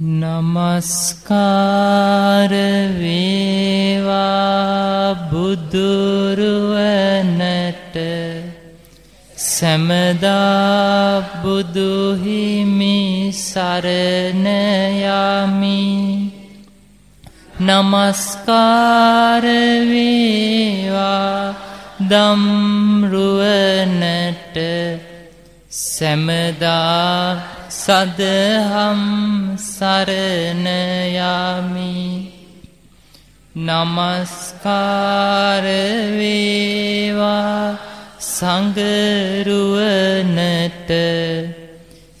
නමස්කාර වේවා බුදුරුවනට සැමදා බුදුහිමි සරණ යමි නමස්කාර වේවා දම්රුවනට සැමදා සදහම් සරණයමි නමස්කාරවේවා සංගරුවනට.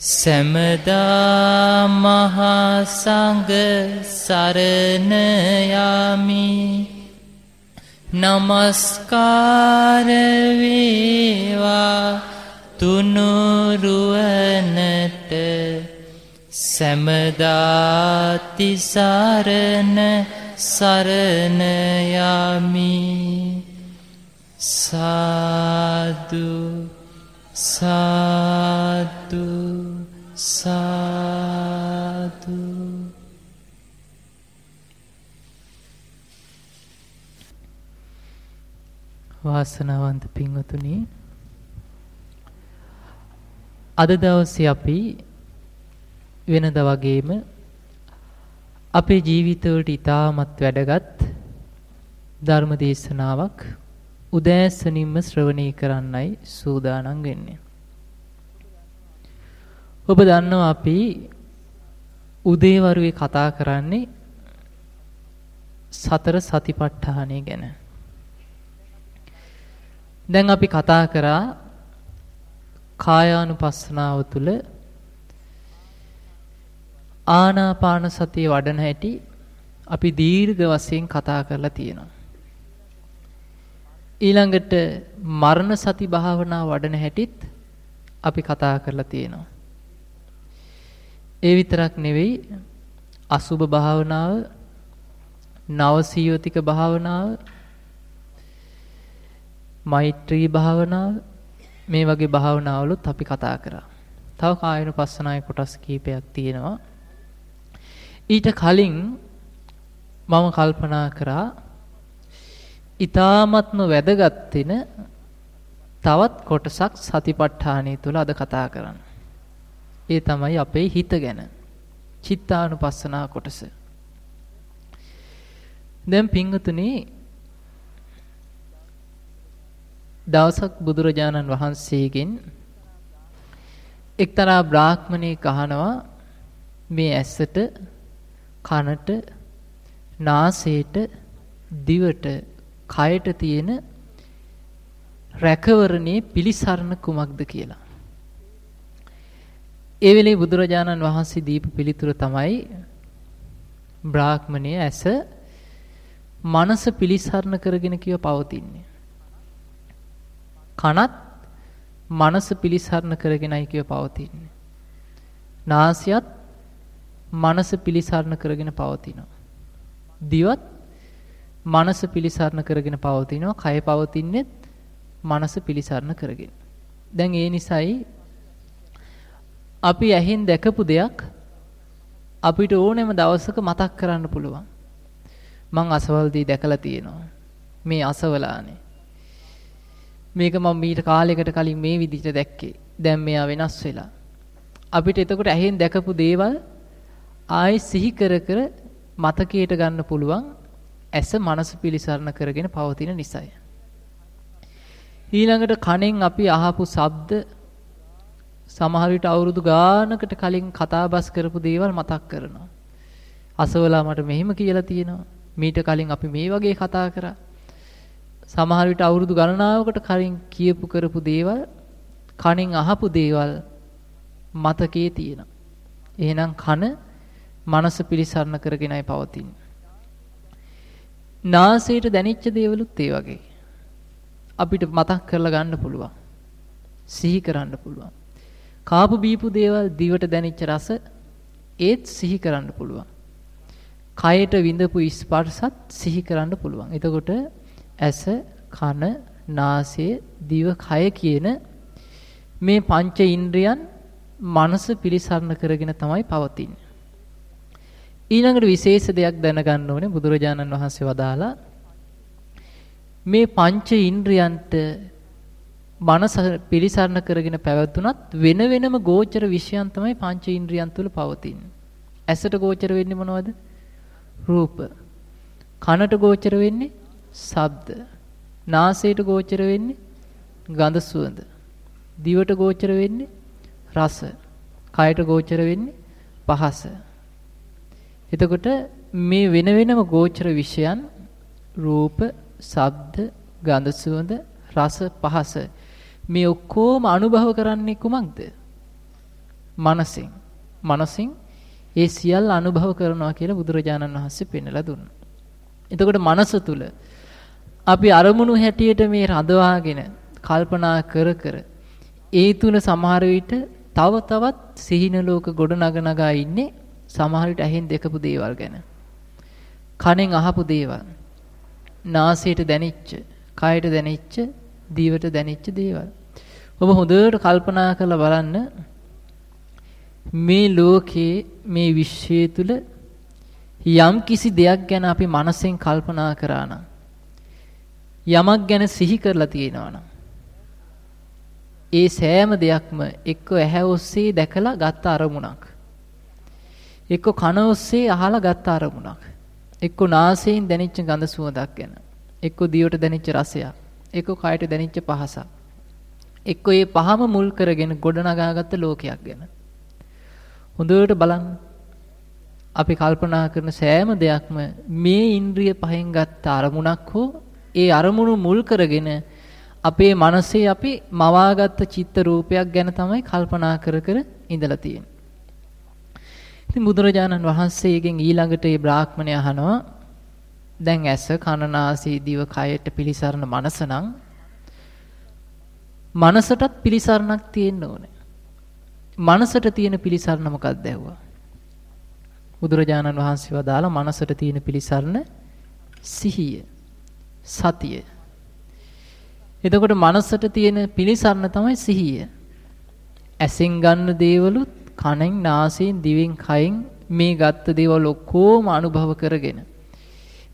සැමදා මහාසංග සරණයමි නමස්කාරවේවා තුනුරුවනට සැමදාතිසරණ සරණයමි සාදු සාදු සාදු. වාසනාවන්ත පින්වතුනි අද දවසේ අපි වෙනද වගේම අපේ ජීවිතවලට ඉතාමත් වැදගත් ධර්ම දේශනාවක් උදෑසනින්ම ශ්‍රවණය කරන්නයි සූදානම් වෙන්නේ. ඔබ දන්නවා අපි උදේවරුේ කතා කරන්නේ සතර සතිපට්ඨානය ගැන. දැන් අපි කතා කරා කායානුපස්සනාව තුළ ආනාපාන සතිය වඩන හැටි අපි දීර්ඝ වශයෙන් කතා කරලා තියෙනවා. ඊළඟට මරණ සති භාවනා වඩන හැටිත් අපි කතා කරලා තියෙනවා. ඒ විතරක් නෙවෙයි අසුබ භාවනාව නවසීවතික භාවනාව මෛත්‍රී භාවනාව මේ වගේ භාවනාවලුත් අපි කතා කරා. තව කායනුපස්සනාවේ කොටස් කීපයක් තියෙනවා. ඊට කලින් මම කල්පනා කරා ඊ타ත්ම වැදගත් වෙන තවත් කොටසක් සතිපට්ඨානය තුල අද කතා කරන්න. ඒ තමයි අපේ හිත ගැන. චිත්තානුපස්සනා කොටස. දැන් පිංගතුනේ දවසක් බුදුරජාණන් වහන්සේගෙන් එක්තරා බ්‍රාහ්මණයෙක් අහනවා මේ ඇසට කනට නාසයට දිවට කයට තියෙන රැකවරණේ පිලිසරණ කුමක්ද කියලා. ඒ වෙලේ බුදුරජාණන් වහන්සේ දීප පිළිතුර තමයි බ්‍රාහ්මණය ඇස මනස පිලිසරණ කරගෙන කියව පවතින්නේ. කනත් මනස පිලිසරණ කරගෙනයි කියව පවතින්නේ. නාසයත් මනස පිලිසරණ කරගෙන පවතිනවා. දිවත් මනස පිලිසරණ කරගෙන පවතිනවා. කය පවතින්නේත් මනස පිලිසරණ කරගෙන. දැන් ඒ නිසායි අපි ඇහෙන් දැකපු දෙයක් අපිට ඕනෑම දවසක මතක් කරන්න පුළුවන්. මං අසවල්දී දැකලා තියෙනවා. මේ අසවලානේ. මේක මම මීට කාලයකට කලින් මේ විදිහට දැක්කේ. දැන් මෙයා වෙනස් වෙලා. අපිට එතකොට ඇහෙන් දැකපු දේවල් ආයෙ සිහි කර කර මතකයට ගන්න පුළුවන් ඇස මනස පිලිසරණ කරගෙන පවතින නිසාය. ඊළඟට කනෙන් අපි අහපු ශබ්ද සමහර විට අවුරුදු ගානකට කලින් කතාබස් කරපු දේවල් මතක් කරනවා. අසවලා මට මෙහෙම කියලා තියෙනවා. මීට කලින් අපි මේ වගේ කතා කරා. සමහර විට අවුරුදු ගණනාවකට කලින් කියපු කරපු දේවල් කණෙන් අහපු දේවල් මතකයේ තියෙනවා. එහෙනම් කන මනස පිළිසරණ කරගෙනයි පවතින්නේ. නාසයට දැනෙච්ච දේවලුත් ඒ වගේ. අපිට මතක් කරලා ගන්න පුළුවන්. සිහි කරන්න පුළුවන්. කාපු බීපු දේවල් දිවට දැනෙච්ච රස ඒත් සිහි කරන්න පුළුවන්. කයට විඳපු ස්පර්ශත් සිහි කරන්න පුළුවන්. එතකොට ඇස, කන, නාසය, දිව, කය කියන මේ පංච ඉන්ද්‍රියන් මනස පිළිසරණ කරගෙන තමයි පවතින්නේ. ඊළඟට විශේෂ දෙයක් දැනගන්න ඕනේ බුදුරජාණන් වහන්සේ වදාලා මේ පංච ඉන්ද්‍රියන්ට මනස පිළිසරණ කරගෙන පැවතුනත් වෙන වෙනම ගෝචර විෂයන් තමයි පංච ඉන්ද්‍රියන් තුල පවතින්නේ. ඇසට ගෝචර වෙන්නේ මොනවද? රූප. කනට ගෝචර වෙන්නේ ශබ්ද. නාසයට ගෝචර වෙන්නේ ගඳ සුවඳ. දිවට ගෝචර වෙන්නේ රස. කයට ගෝචර වෙන්නේ පහස. එතකොට මේ වෙන වෙනම ගෝචර විෂයන් රූප, ශබ්ද, ගඳ සුවඳ, රස, පහස මේ ඔක්කොම අනුභව කරන්නේ කුමක්ද? මනසින්. මනසින් ඒ සියල්ල අනුභව කරනවා කියලා බුදුරජාණන් වහන්සේ පෙන්වලා දුන්නා. එතකොට මනස තුල අපි අරමුණු හැටියට මේ රඳවාගෙන කල්පනා කර කර ඒ තුන සමහර විට තව තවත් සිහින ලෝක ගොඩ නගනගා ඉන්නේ සමහර විට ඇහෙන් දෙකපු දේවල් ගැන. කනෙන් අහපු දේවල්. නාසයට දැනෙච්ච, කයට දැනෙච්ච, දිවට දැනෙච්ච දේවල්. ඔබ හොඳට කල්පනා කරලා බලන්න මේ ලෝකේ මේ විශ්වය තුල යම් කිසි දෙයක් ගැන අපි මනසෙන් කල්පනා කරා නම් යමක් ගැන සිහි කරලා තියෙනවා නම් ඒ සෑම දෙයක්ම එක්ක ඇහැ ඔස්සේ දැකලා ගත්ත අරමුණක්. එක්ක කන ඔස්සේ අහලා ගත්ත අරමුණක්. එක්ක නාසයෙන් දැනෙච්ච ගඳ සුවඳක් ගැන. එක්ක දිවට දැනෙච්ච රසයක්. එක්ක කයට දැනෙච්ච පහසක්. එක්ක මේ පහම මුල් කරගෙන ගොඩනගාගත්ත ලෝකයක් ගැන. හොඳට බලන්න. අපි කල්පනා කරන සෑම දෙයක්ම මේ ඉන්ද්‍රිය පහෙන් ගත්ත අරමුණක් හෝ ඒ අරමුණු මුල් කරගෙන අපේ මනසේ අපි මවාගත්ත චිත්ත රූපයක් ගැන තමයි කල්පනා කර කර ඉඳලා තියෙන්නේ. ඉතින් බුදුරජාණන් වහන්සේගෙන් ඊළඟට මේ බ්‍රාහ්මණය අහනවා දැන් ඇස කන නාසය දිව කයට පිලිසරණ මනස නම් මනසටත් පිලිසරණක් තියෙන්න ඕනේ. මනසට තියෙන පිලිසරණ මොකක්ද ඇහුවා? බුදුරජාණන් වහන්සේ වදාලා මනසට තියෙන පිලිසරණ සිහිය සතිය එතකොට මනසට තියෙන පිළිසරණ තමයි සිහිය. ඇසෙන් ගන්න දේවලුත් කනෙන් නාසයෙන් දිවෙන් කයෙන් මේ ගත්ත දේවල් ඔක්කොම අනුභව කරගෙන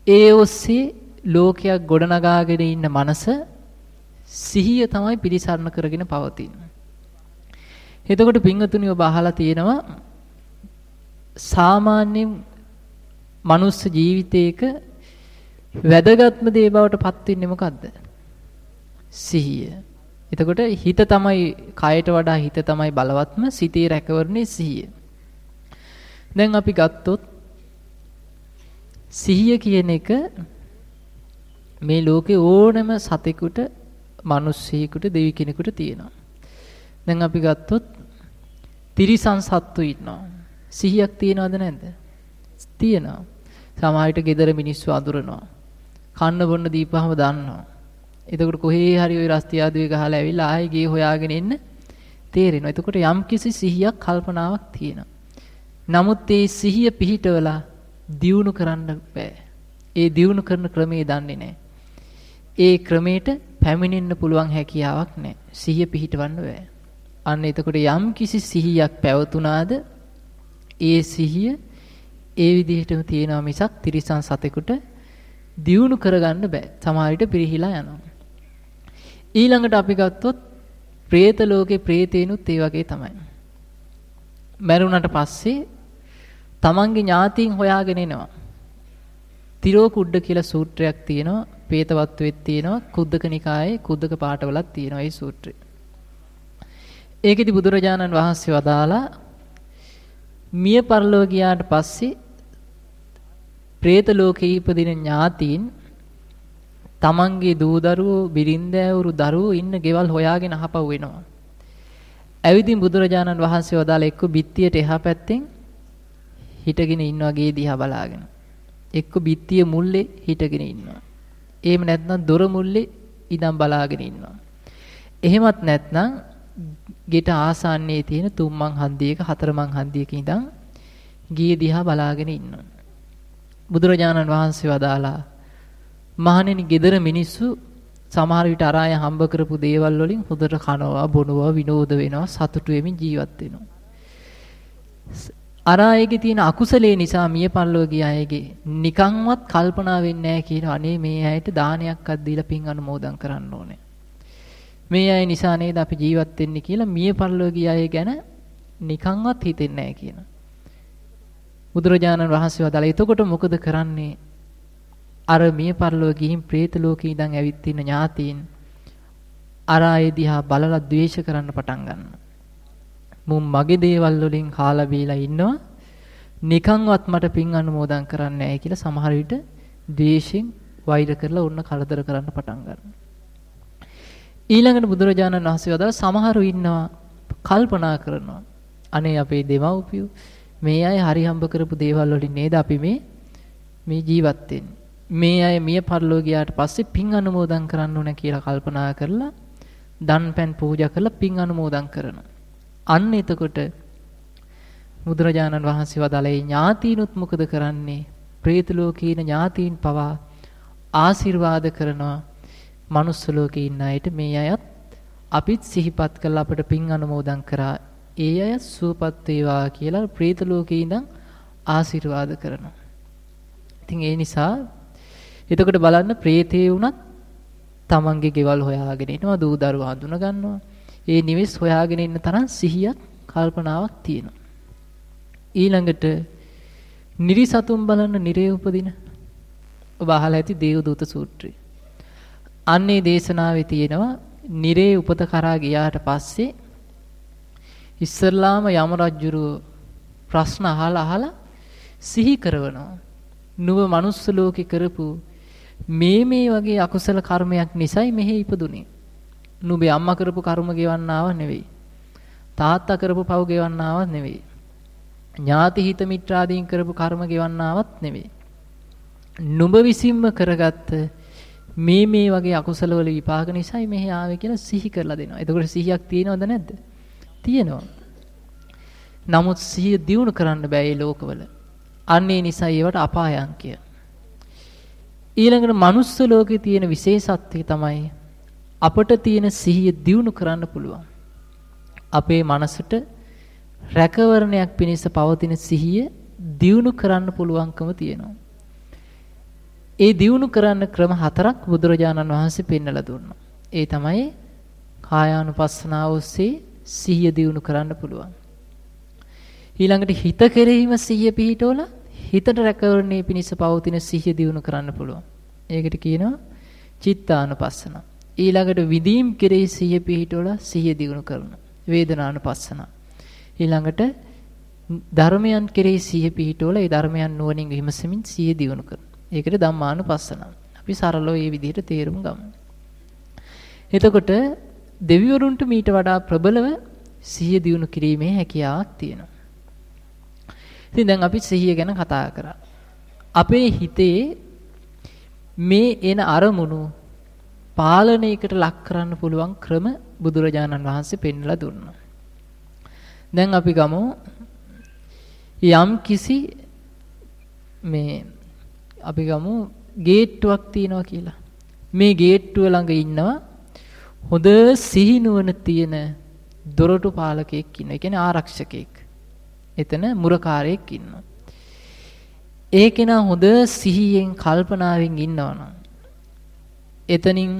ඒ ඔස්සේ ලෝකයක් ගොඩනගාගෙන ඉන්න මනස සිහිය තමයි පිළිසරණ කරගෙන පවතින්නේ. එතකොට පින්වතුනි ඔබ අහලා තියෙනවා සාමාන්‍යයෙන් මනුස්ස ජීවිතයක වැදගත්ම දේ බවට පත් වෙන්නේ මොකද්ද? සිහිය. එතකොට හිත තමයි කයට වඩා හිත තමයි බලවත්ම සිතේ රැකවරණේ සිහිය. දැන් අපි ගත්තොත් සිහිය කියන එක මේ ලෝකේ ඕනෑම සතෙකුට, මිනිස්සෙකුට, දෙවි කෙනෙකුට තියෙනවා. දැන් අපි ගත්තොත් තිරිසන් සත්තු ඉන්නවා. සිහියක් තියනවද නැද්ද? තියෙනවා. සමහර විට gedara මිනිස්සු අඳුරනවා. කන්න බොන්න දීපහම දන්නවා. එතකොට කොහේ හරි ওই රස්තියාදුවේ ගහලා ඇවිල්ලා ආයෙ ගේ හොයාගෙන එන්න තේරෙනවා. එතකොට යම් කිසි සිහියක් කල්පනාවක් තියෙනවා. නමුත් ඒ සිහිය පිහිටවලා දියුණු කරන්න බෑ. ඒ දියුණු කරන ක්‍රමේ දන්නේ නැහැ. ඒ ක්‍රමයට පැමිණෙන්න පුළුවන් හැකියාවක් නැහැ. සිහිය පිහිටවන්න බෑ. අන්න එතකොට යම් කිසි සිහියක් පැවතුනාද ඒ සිහිය ඒ විදිහටම තියෙනවා මිසක් තිරිසන් සතෙකුට දියුණු කරගන්න බෑ. සමහර විට පිරිහිලා යනවා. ඊළඟට අපි ගත්තොත් പ്രേත ලෝකේ പ്രേතේනුත් ඒ වගේ තමයි. මැරුණට පස්සේ තමන්ගේ ඥාතීන් හොයාගෙන එනවා. තිරෝ කුඩ්ඩ කියලා සූත්‍රයක් තියෙනවා. പ്രേතවත්වෙත් තියෙනවා. කුද්දක නිකායේ කුද්දක පාඨවලත් තියෙනවා මේ සූත්‍රය. ඒකෙදි බුදුරජාණන් වහන්සේ වදාලා මිය පරලෝ ගියාට පස්සේ പ്രേත ලෝකේ ඉපදින ඥාතීන් තමන්ගේ දූ දරුවෝ බිරින්දෑවරු දරුවෝ ඉන්න ගෙවල් හොයාගෙන අහපව් වෙනවා. ඇවිදින් බුදුරජාණන් වහන්සේ වදාළ එක්ක බිත්තියට එහා පැත්තෙන් හිටගෙන ඉන්නවා ගේ දිහා බලාගෙන. එක්ක බිත්තිය මුල්ලේ හිටගෙන ඉන්නවා. එහෙම නැත්නම් දොර මුල්ලේ ඉඳන් බලාගෙන ඉන්නවා. එහෙමත් නැත්නම් ගෙට ආසන්නයේ තියෙන තුම්මන් හන්දියක හතරමන් හන්දියක ඉඳන් ගිය දිහා බලාගෙන ඉන්නවා. බුදුරජාණන් වහන්සේ වදාලා මහණෙනි gedara මිනිස්සු සමහර විට අරාය හම්බ කරපු දේවල් වලින් හොඳට කනවා බොනවා විනෝද වෙනවා සතුටු වෙමින් ජීවත් වෙනවා. අර අයගේ තියෙන අකුසලේ නිසා මිය පරලොව ගිය අයගේ නිකන්වත් කල්පනා වෙන්නේ නැහැ කියන අනේ මේ අයට දානයක්වත් දීලා පින් අනුමෝදන් කරන්න ඕනේ. මේ අය නිසා නේද අපි ජීවත් වෙන්නේ කියලා මිය පරලොව ගිය අය ගැන නිකන්වත් හිතෙන්නේ නැහැ කියන. බුදුරජාණන් වහන්සේ වදාළා එතකොට මොකද කරන්නේ? අර මිය පරලොව ගිහින් പ്രേත ලෝකේ ඉඳන් ඇවිත් ඉන්න ඥාතීන් අර අය දිහා බලලා ද්වේෂ කරන්න පටන් ගන්නවා. මුන් මගේ දේවල් වලින් කාලා බීලා ඉන්නවා. නිකන්වත් මට පින් අනුමෝදන් කරන්නේ නැහැ කියලා සමහර විට ද්වේෂෙන් වෛර කරලා ඔන්න කරදර කරන්න පටන් ගන්නවා. ඊළඟට බුදුරජාණන් වහන්සේ වදාළ සමහරු ඉන්නවා කල්පනා කරනවා. අනේ අපේ දෙමව්පියෝ මේ අය හරි හම්බ කරපු දේවල් වලින් නේද අපි මේ මේ ජීවත් මේ අය මිය පරලෝ ගියාට පස්සේ පින් අනුමෝදන් කරන්න ඕන කියලා කල්පනා කරලා දන් පෙන් පූජා කරලා පින් අනුමෝදන් කරනවා. අන්න එතකොට බුදුරජාණන් වහන්සේ වදාළේ ඥාතීනුත් මොකද කරන්නේ? പ്രേත ලෝකීන ඥාතීන් පවා ආශිර්වාද කරනවා. manuss ලෝකේ ඉන්න අයට මේ අයත් අපිත් සිහිපත් කරලා අපට පින් අනුමෝදන් කරා. ඒ අය සුවපත් වේවා කියලා ප්‍රේත ලෝකේ ඉඳන් ආශිර්වාද කරනවා. ඉතින් ඒ නිසා එතකොට බලන්න ප්‍රේතේ වුණත් තමන්ගේ ගෙවල් හොයාගෙන ඉනවා දූ දරුවා හඳුන ගන්නවා. ඒ නිවෙස් හොයාගෙන ඉන්න තරම් සිහියක් කල්පනාවක් තියෙනවා. ඊළඟට නිරිසතුන් බලන්න නිරේ උපදින ඔබ අහලා ඇති දේවදූත සූත්‍රය. අන්නේ දේශනාවේ තියෙනවා නිරේ උපත කරා ගියාට පස්සේ ඉස්සරලාම යම රජුරු ප්‍රශ්න අහලා අහලා සිහි කරනවා. නුඹ manuss ලෝකේ කරපු මේ මේ වගේ අකුසල කර්මයක් නිසයි මෙහි ඉපදුනේ. නුඹේ අම්මා කරපු කර්ම ගෙවන්න ආව නෙවෙයි. තාත්තා කරපු පව් ගෙවන්න ආවත් නෙවෙයි. ඥාති හිත මිත්‍රාදීන් කරපු කර්ම ගෙවන්න ආවත් නෙවෙයි. නුඹ විසින්ම කරගත්ත මේ මේ වගේ අකුසල වල විපාක නිසායි මෙහි ආවේ කියලා සිහි කරලා දෙනවා. එතකොට සිහියක් තියෙනවද නැද්ද? තියෙනවා. නමුත් සිහිය දියුණු කරන්න බෑ මේ ලෝකවල. අන්නේ නිසා ඒවට අපායංකය. ඊළඟට manuss ලෝකේ තියෙන විශේෂත්වය තමයි අපට තියෙන සිහිය දියුණු කරන්න පුළුවන්. අපේ මනසට රැකවරණයක් පිණිස පවතින සිහිය දියුණු කරන්න පුළුවන්කම තියෙනවා. ඒ දියුණු කරන්න ක්‍රම හතරක් බුදුරජාණන් වහන්සේ පෙන්වලා දුන්නා. ඒ තමයි කායානුපස්සනාව ඔස්සේ සිහිය දියුණු කරන්න පුළුවන්. ඊළඟට හිත කෙරෙහිම සිහිය පිහිටවල හිතට රැකවරණේ පිණිස පවතින සිහිය දියුණු කරන්න පුළුවන්. ඒකට කියනවා චිත්තානුපස්සනාව. ඊළඟට විදීම් කෙරෙහි සිහිය පිහිටවල සිහිය දියුණු කරනවා. වේදනානුපස්සන. ඊළඟට ධර්මයන් කෙරෙහි සිහිය පිහිටවල ඒ ධර්මයන් නුවණින් විමසමින් සිහිය දියුණු කරනවා. ඒකට ධම්මානුපස්සන. අපි සරලව මේ විදිහට තේරුම් ගමු. එතකොට දෙවිවරුන්ට මීට වඩා ප්‍රබලව සිහිය දියුණු කිරීමේ හැකියාවක් තියෙනවා. ඉතින් දැන් අපි සිහිය ගැන කතා කරා. අපේ හිතේ මේ එන අරමුණු පාලනයකට ලක් කරන්න පුළුවන් ක්‍රම බුදුරජාණන් වහන්සේ පෙන්වලා දුන්නා. දැන් අපි ගමු යම් කිසි මේ අපි ගමු ගේට්ටුවක් තියෙනවා කියලා. මේ ගේට්ටුව ළඟ ඉන්නවා හොඳ සිහිනුවන තියෙන දොරටු පාලකයෙක් ඉන්නවා. ඒ කියන්නේ ආරක්ෂකයෙක්. එතන මුරකාරයෙක් ඉන්නවා. ඒ කෙනා හොඳ සිහියෙන් කල්පනාවෙන් ඉන්නවනම් එතනින්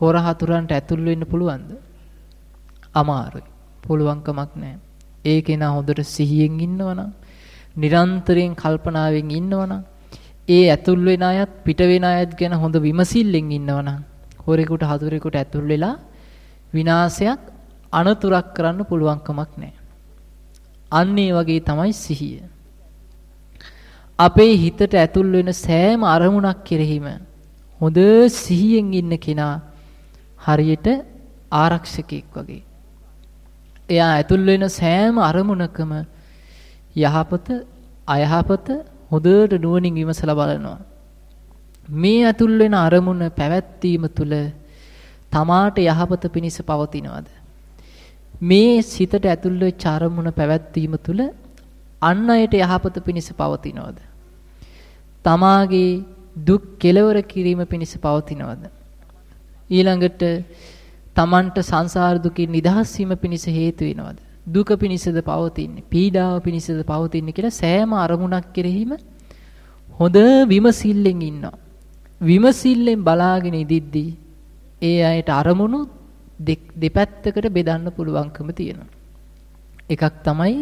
හොර හතුරන්ට ඇතුල් වෙන්න පුළුවන්ද? අමාරුයි. පුළුවන්කමක් නැහැ. ඒ කෙනා හොඳට සිහියෙන් ඉන්නවනම්, නිරන්තරයෙන් කල්පනාවෙන් ඉන්නවනම්, ඒ ඇතුල් වෙන අයත් පිට වෙන අයත් ගැන හොඳ විමසිල්ලෙන් ඉන්නවනම්, හොරෙකුට හතුරෙකුට ඇතුල් වෙලා විනාශයක් අනතුරක් කරන්න පුළුවන්කමක් නැහැ. අන්න ඒ වගේ තමයි සිහිය. අපේ හිතට ඇතුල් වෙන සෑම අරමුණක් කෙරෙහිම හොඳ සිහියෙන් ඉන්න කෙනා හරියට ආරක්ෂකෙක් වගේ. එයා ඇතුල් වෙන සෑම අරමුණකම යහපත අයහපත හොඳට නුවණින් විමසලා බලනවා. මේ ඇතුල් වෙන අරමුණ පැවැත්වීම තුළ තමාට යහපත පිණිස පවතිනවද? මේ සිතට ඇතුල් වෙච්ච අරමුණ පැවැත්වීම තුළ අන් අයට යහපත පිණිස පවතිනවද? තමාගේ දුක් කෙලවර කිරීම පිණිස පවතිනවද? ඊළඟට තමන්ට සංසාර දුකින් නිදහස් වීම පිණිස හේතු වෙනවද? දුක පිණිසද පවතින්නේ පීඩාව පිණිසද පවතින්නේ කියලා සෑම අරමුණක් කෙරෙහිම හොඳ විමසිල්ලෙන් ඉන්නවා විමසිල්ලෙන් බලාගෙන ඉදිද්දී ඒ අයට අරමුණු දෙපැත්තකට බෙදන්න පුළුවන්කම තියෙනවා එකක් තමයි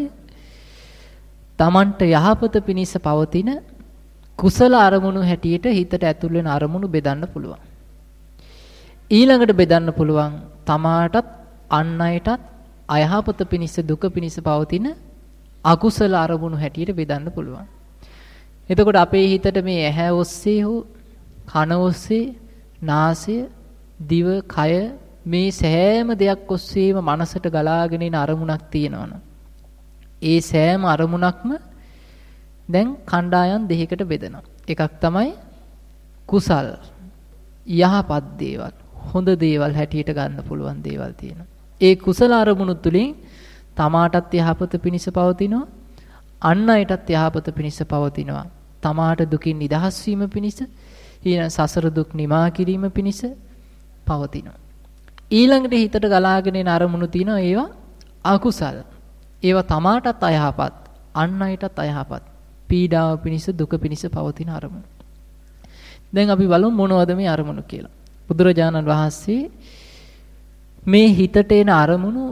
තමන්ට යහපත පිණිස පවතින කුසල අරමුණු හැටියට හිතට ඇතුල් වෙන අරමුණු බෙදන්න පුළුවන්. ඊළඟට බෙදන්න පුළුවන් තමාටත් අන් අයටත් අයහපත පිණිස දුක පිණිස පවතින අකුසල අරමුණු හැටියට බෙදන්න පුළුවන්. එතකොට අපේ හිතට මේ ඇහැ ඔස්සේ හෝ කන ඔස්සේ නාසය දිව කය මේ සෑම දෙයක් ඔස්සේම මනසට ගලාගෙන එන අරමුණක් තියෙනවනේ. ඒ සෑම අරමුණක්ම දැන් කණ්ඩායම් දෙකකට බෙදෙනවා. එකක් තමයි කුසල් යහපත් දේවල් හොඳ දේවල් හැටියට ගන්න පුළුවන් දේවල් තියෙනවා. ඒ කුසල අරමුණු තුලින් තමාටත් යහපත පිණිස පවතිනවා අන් අයටත් යහපත පිණිස පවතිනවා. තමාට දුකින් නිදහස් වීම පිණිස ඊළඟ සසර දුක් නිමා කිරීම පිණිස පවතිනවා. ඊළඟට හිතට ගලාගෙන එන අරමුණු තියෙනවා ඒවා අකුසල. ඒවා තමාටත් අයහපත් අන් අයටත් අයහපත්. පීඩාව පිණිස දුක පිණිස පවතින අරමුණු. දැන් අපි බලමු මොනවද මේ අරමුණු කියලා. බුදුරජාණන් වහන්සේ මේ හිතට එන අරමුණු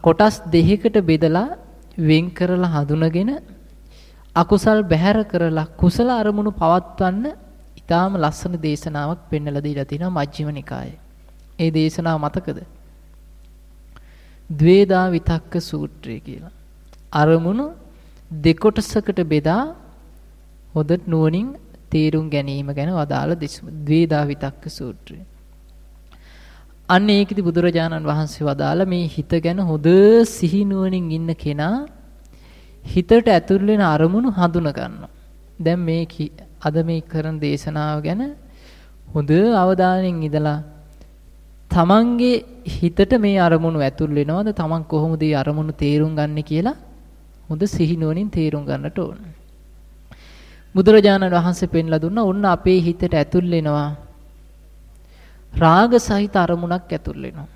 කොටස් දෙකකට බෙදලා වෙන් කරලා හඳුනගෙන අකුසල් බැහැර කරලා කුසල අරමුණු පවත්වන්න ඊටාම ලස්සන දේශනාවක් පෙන්වලා දීලා තිනවා මජ්ක්‍ධිම නිකායේ. ඒ දේශනාව මතකද? ද්වේදා විතක්ක සූත්‍රය කියලා. අරමුණු දෙකොටසකට බෙදා හොඳ නුවණින් තේරුම් ගැනීම ගැන වදාළ ද්වේදා විතක්ක සූත්‍රය. අන්න ඒකෙදි බුදුරජාණන් වහන්සේ වදාළ මේ හිත ගැන හොඳ සිහි නුවණින් ඉන්න කෙනා හිතට ඇතුල් වෙන අරමුණු හඳුන ගන්නවා. දැන් මේ අද මේ කරන දේශනාව ගැන හොඳ අවධානයෙන් ඉඳලා තමන්ගේ හිතට මේ අරමුණු ඇතුල් වෙනවද තමන් කොහොමද මේ අරමුණු තේරුම් ගන්න කියලා හොඳ සිහිනුවණින් තේරුම් ගන්නට ඕන. බුදුරජාණන් වහන්සේ පෙන්ලා දුන්නා ඔන්න අපේ හිතට ඇතුල් වෙනවා රාග සහිත අරමුණක් ඇතුල් වෙනවා.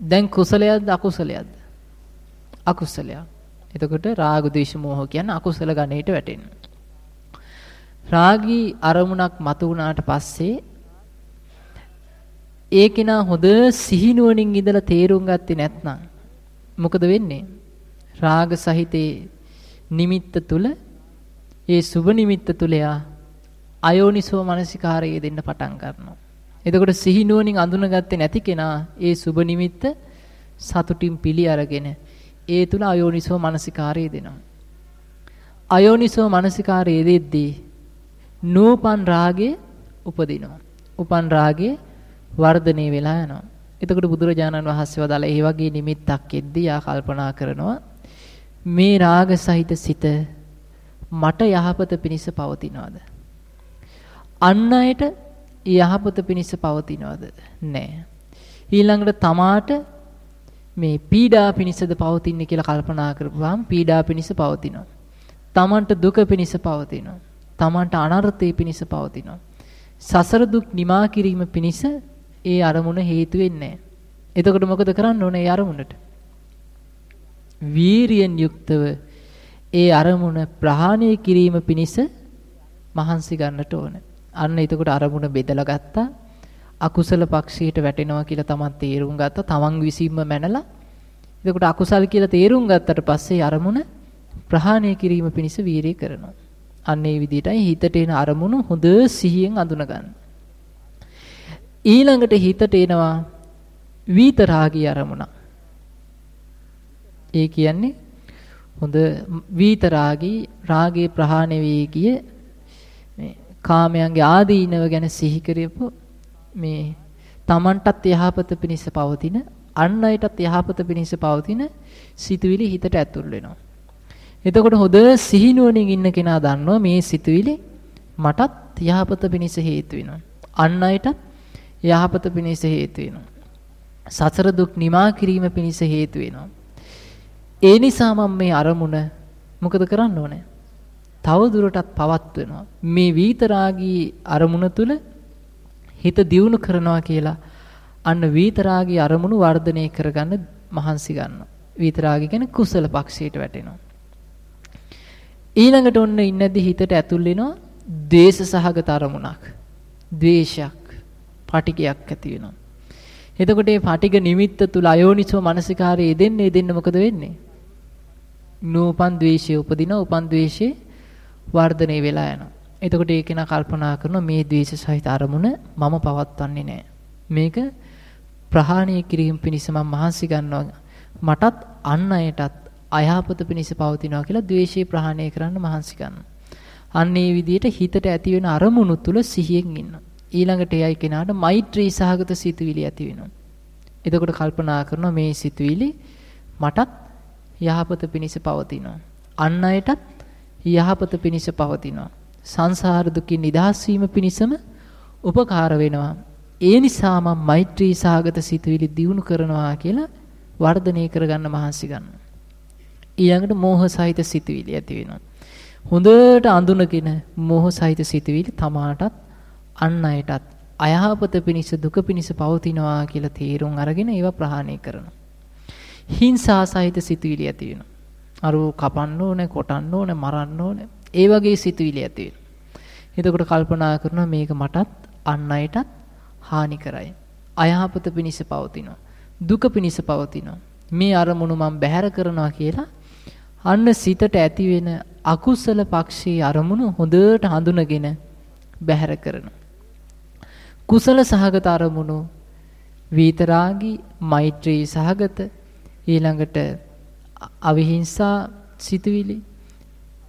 දැන් කුසලයක්ද අකුසලයක්ද? අකුසලයක්. එතකොට රාග ද්වේෂ මෝහ කියන්නේ අකුසල ගණයට වැටෙනවා. රාගී අරමුණක් මතු වුණාට පස්සේ ඒ කෙනා හොඳ සිහිනුවණින් ඉඳලා තේරුම් ගත්තේ නැත්නම් මොකද වෙන්නේ? රාග සහිතේ නිමිත්ත තුල ඒ සුබ නිමිත්ත තුල යා අයෝනිසෝ මනසිකාරයේ දෙන්න පටන් ගන්නවා. එතකොට සිහිනුවණින් අඳුනගත්තේ නැති කෙනා ඒ සුබ නිමිත්ත සතුටින් පිළි අරගෙන ඒ තුල අයෝනිසෝ මනසිකාරයේ දෙනවා. අයෝනිසෝ මනසිකාරයේ දෙද්දී නූපන් රාගේ උපදිනවා. උපන් රාගේ වර්ධනය වෙලා යනවා. එතකොට බුදුරජාණන් වහන්සේ වදාළ ඒ වගේ නිමිත්තක් එද්දී ආ කල්පනා කරනවා මේ රාග සහිත සිත මට යහපත පිණිස පවතිනවද? අන් අයට යහපත පිණිස පවතිනවද? නැහැ. ඊළඟට තමාට මේ පීඩා පිණිසද පවතින්නේ කියලා කල්පනා කරපුවාම පීඩා පිණිස පවතිනවා. තමන්ට දුක පිණිස පවතිනවා. තමන්ට අනර්ථය පිණිස පවතිනවා. සසර දුක් නිමා කිරීම පිණිස ඒ අරමුණ හේතු වෙන්නේ එතකොට මොකද කරන්න ඕනේ ඒ අරමුණට? වීරියෙන් යුක්තව ඒ අරමුණ ප්‍රහාණය කිරීම පිණිස මහන්සි ගන්නට ඕන. අන්න එතකොට අරමුණ බෙදලා ගත්තා. අකුසල පක්ෂයට වැටෙනවා කියලා තමන් තේරුම් ගත්තා. තමන් විසින්ම මැනලා. එතකොට අකුසල් කියලා තේරුම් ගත්තට පස්සේ අරමුණ ප්‍රහාණය කිරීම පිණිස වීරිය කරනවා. අන්න ඒ විදිහටයි හිතට එන අරමුණු හොඳ සිහියෙන් අඳුන ගන්න. ඊළඟට හිතට එනවා වීතරාගී අරමුණ. ඒ කියන්නේ හොඳ වීතරාගී රාගේ ප්‍රහාණය වී ගිය මේ කාමයන්ගේ ආදීනව ගැන සිහි කරපු මේ Tamanටත් යහපත පිණිස පවතින අන් අයටත් යහපත පිණිස පවතින සිතුවිලි හිතට ඇතුල් වෙනවා. එතකොට හොඳ සිහිනුවණින් ඉන්න කෙනා දන්නවා මේ සිතුවිලි මටත් යහපත පිණිස හේතු වෙනවා. අන් අයටත් යහපත පිණිස හේතු වෙනවා. සසර දුක් නිමා කිරීම පිණිස හේතු වෙනවා. ඒ නිසා මම මේ අරමුණ මොකද කරන්න ඕනේ? තව දුරටත් පවත්වනවා. මේ වීතරාගී අරමුණ තුල හිත දියුණු කරනවා කියලා අන්න වීතරාගී අරමුණු වර්ධනය කරගන්න මහන්සි ගන්නවා. විතරාගී කියන්නේ කුසල පක්ෂයට වැටෙනවා. ඊළඟට ඔන්න ඉන්නදී හිතට ඇතුල් වෙනවා ද්වේෂ සහගත අරමුණක්. ද්වේෂයක්, පටිගයක් ඇති වෙනවා. එතකොට මේ පටිග නිමිත්ත තුල අයෝනිසෝ මනසිකාරයේ දෙන්නේ දෙන්න මොකද වෙන්නේ? නූපන් ද්වේෂය උපදින උපන් ද්වේෂේ වර්ධනය වෙලා යනවා. එතකොට ඒක නා කල්පනා කරනවා මේ ද්වේෂ සහිත අරමුණ මම පවත්වන්නේ නැහැ. මේක ප්‍රහාණය කිරීම පිණිස මම මහන්සි ගන්නවා. මටත් අන් අයටත් අයහපත පිණිස පවතිනවා කියලා ද්වේෂය ප්‍රහාණය කරන්න මහන්සි ගන්නවා. අන්න ඒ විදිහට හිතට ඇති වෙන අරමුණු තුල සිහියෙන් ඉන්නවා. ඊළඟට එයයි කෙනාට මෛත්‍රී සහගත සිතුවිලි ඇති වෙනවා. එතකොට කල්පනා කරනවා මේ සිතුවිලි මටත් යහපත පිණිස පවතිනවා. අන් අයටත් යහපත පිණිස පවතිනවා. සංසාර දුකින් නිදහස් වීම පිණිසම උපකාර වෙනවා. ඒ නිසා මම මෛත්‍රී සහගත සිතුවිලි දියුණු කරනවා කියලා වර්ධනය කරගන්න මහන්සි ගන්නවා. ඊළඟට මෝහ සහිත සිතුවිලි ඇති වෙනවා. හොඳට අඳුනගෙන මෝහ සහිත සිතුවිලි තමාටත් අන් අයටත් අයහපත පිණිස දුක පිණිස පවතිනවා කියලා තීරුම් අරගෙන ඒවා ප්‍රහාණය කරනවා. හිංසා සහිත සිතුවිලි ඇති වෙනවා. අර කපන්න ඕනේ, කොටන්න ඕනේ, මරන්න ඕනේ. ඒ වගේ සිතුවිලි ඇති වෙනවා. එතකොට කල්පනා කරනවා මේක මටත් අන් අයටත් හානි කරයි. අයහපත පිණිස පවතිනවා. දුක පිණිස පවතිනවා. මේ අරමුණු මම බැහැර කරනවා කියලා අන්න සිතට ඇති වෙන අකුසල පක්ෂී අරමුණු හොඳට හඳුනගෙන බැහැර කරනවා. කුසල සහගත අරමුණු විතරාගී මෛත්‍රී සහගත ඊළඟට අවිහිංසා සිතුවිලි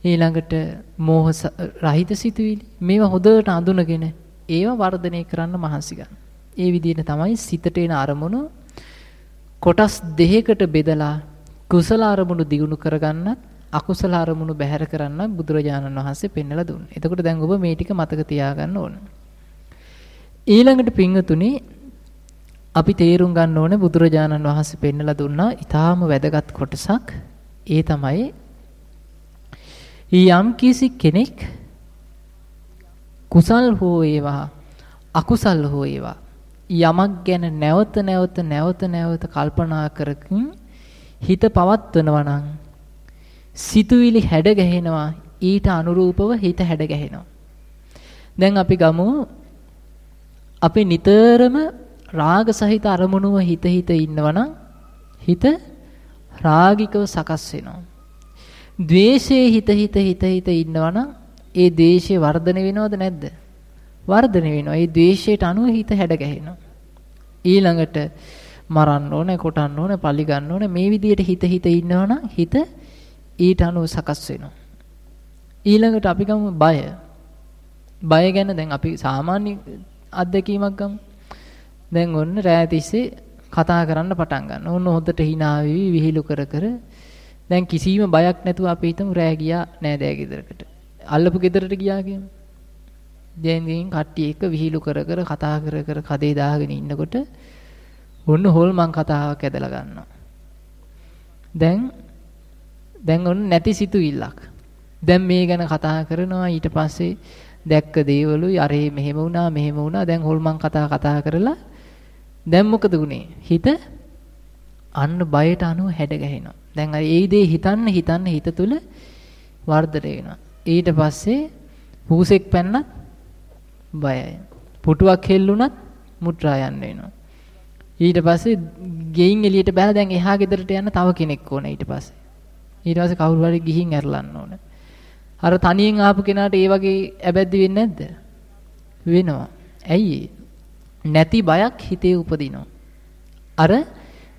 ඊළඟට මෝහ රහිත සිතුවිලි මේවා හොඳට අඳුනගෙන ඒවා වර්ධනය කරන්න මහන්සි ගන්න. ඒ විදිහට තමයි සිතට එන අරමුණු කොටස් දෙකකට බෙදලා කුසල අරමුණු දියුණු කරගන්නත් අකුසල අරමුණු බැහැර කරන්නත් බුදුරජාණන් වහන්සේ පෙන්වලා දුන්නා. එතකොට දැන් ඔබ මේ ටික මතක තියාගන්න ඕන. ඊළඟට පින්වතුනි අපි තේරුම් ගන්න ඕනේ බුදුරජාණන් වහන්සේ පෙන්වලා දුන්නා ඊටාම වැදගත් කොටසක්. ඒ තමයි යම් කිසි කෙනෙක් කුසල් හෝ ඒවා අකුසල් හෝ ඒවා යමක් ගැන නැවත නැවත නැවත නැවත කල්පනා කරකින් හිත පවත්වනවා නම් සිතුවිලි හැඩ ගැහෙනවා ඊට අනුරූපව හිත හැඩ ගැහෙනවා දැන් අපි ගමු අපි නිතරම රාග සහිත අරමුණුව හිත හිත ඉන්නවනම් හිත රාගිකව සකස් වෙනවා. ද්වේෂයේ හිත හිත හිත හිත ඉන්නවනම් ඒ ද්වේෂය වර්ධනය වෙනවද නැද්ද? වර්ධනය වෙනවා. ඒ ද්වේෂයට අනුව හිත හැඩ ගැහෙනවා. ඊළඟට මරන්න ඕනේ, කොටන්න ඕනේ, පලි ගන්න ඕනේ මේ විදිහට හිත හිත ඉන්නවනම් හිත ඊට අනුව සකස් වෙනවා. ඊළඟට අපි ගමු බය. බය ගැන දැන් අපි සාමාන්‍ය අත්දැකීමක් ගමු. දැන් ඔන්න රෑ තිස්සේ කතා කරන්න පටන් ගන්න. ඔන්න හොඳට hina විහිළු කර කර දැන් කිසිම බයක් නැතුව අපි හිතමු රෑ ගියා නෑදෑ ගෙදරකට. අල්ලපු ගෙදරට ගියා කියමු. දැන් ඉතින් කට්ටිය එක විහිළු කර කර කතා කර කර කදේ දාගෙන ඉන්නකොට ඔන්න හොල්මන් කතාවක් ඇදලා ගන්නවා. දැන් දැන් ඔන්න නැති සිතුවිල්ලක්. දැන් මේ ගැන කතා කරනවා ඊට පස්සේ දැක්ක දේවලුයි අරේ මෙහෙම වුණා මෙහෙම වුණා දැන් හොල්මන් කතා කතා කරලා දැන් මොකද උනේ? හිත අන්න බයට අනුව හැඩ ගැහෙනවා. දැන් අර ඒ දේ හිතන්න හිතන්න හිත තුල වර්ධනය වෙනවා. ඊට පස්සේ පූසෙක් පැන්නත් බයයි. පුටුවක් හෙල්ලුණත් මුත්‍රා යන්න වෙනවා. ඊට පස්සේ ගෙයින් එළියට බහලා දැන් එහා ගෙදරට යන්න තව කෙනෙක් ඕන ඊට පස්සේ. ඊට පස්සේ කවුරු හරි ගිහින් ඇරලන්න ඕන. අර තනියෙන් ආපු කෙනාට ඒ වගේ ඇබැද්දි වෙන්නේ නැද්ද? වෙනවා. ඇයි නැති බයක් හිතේ උපදිනවා. අර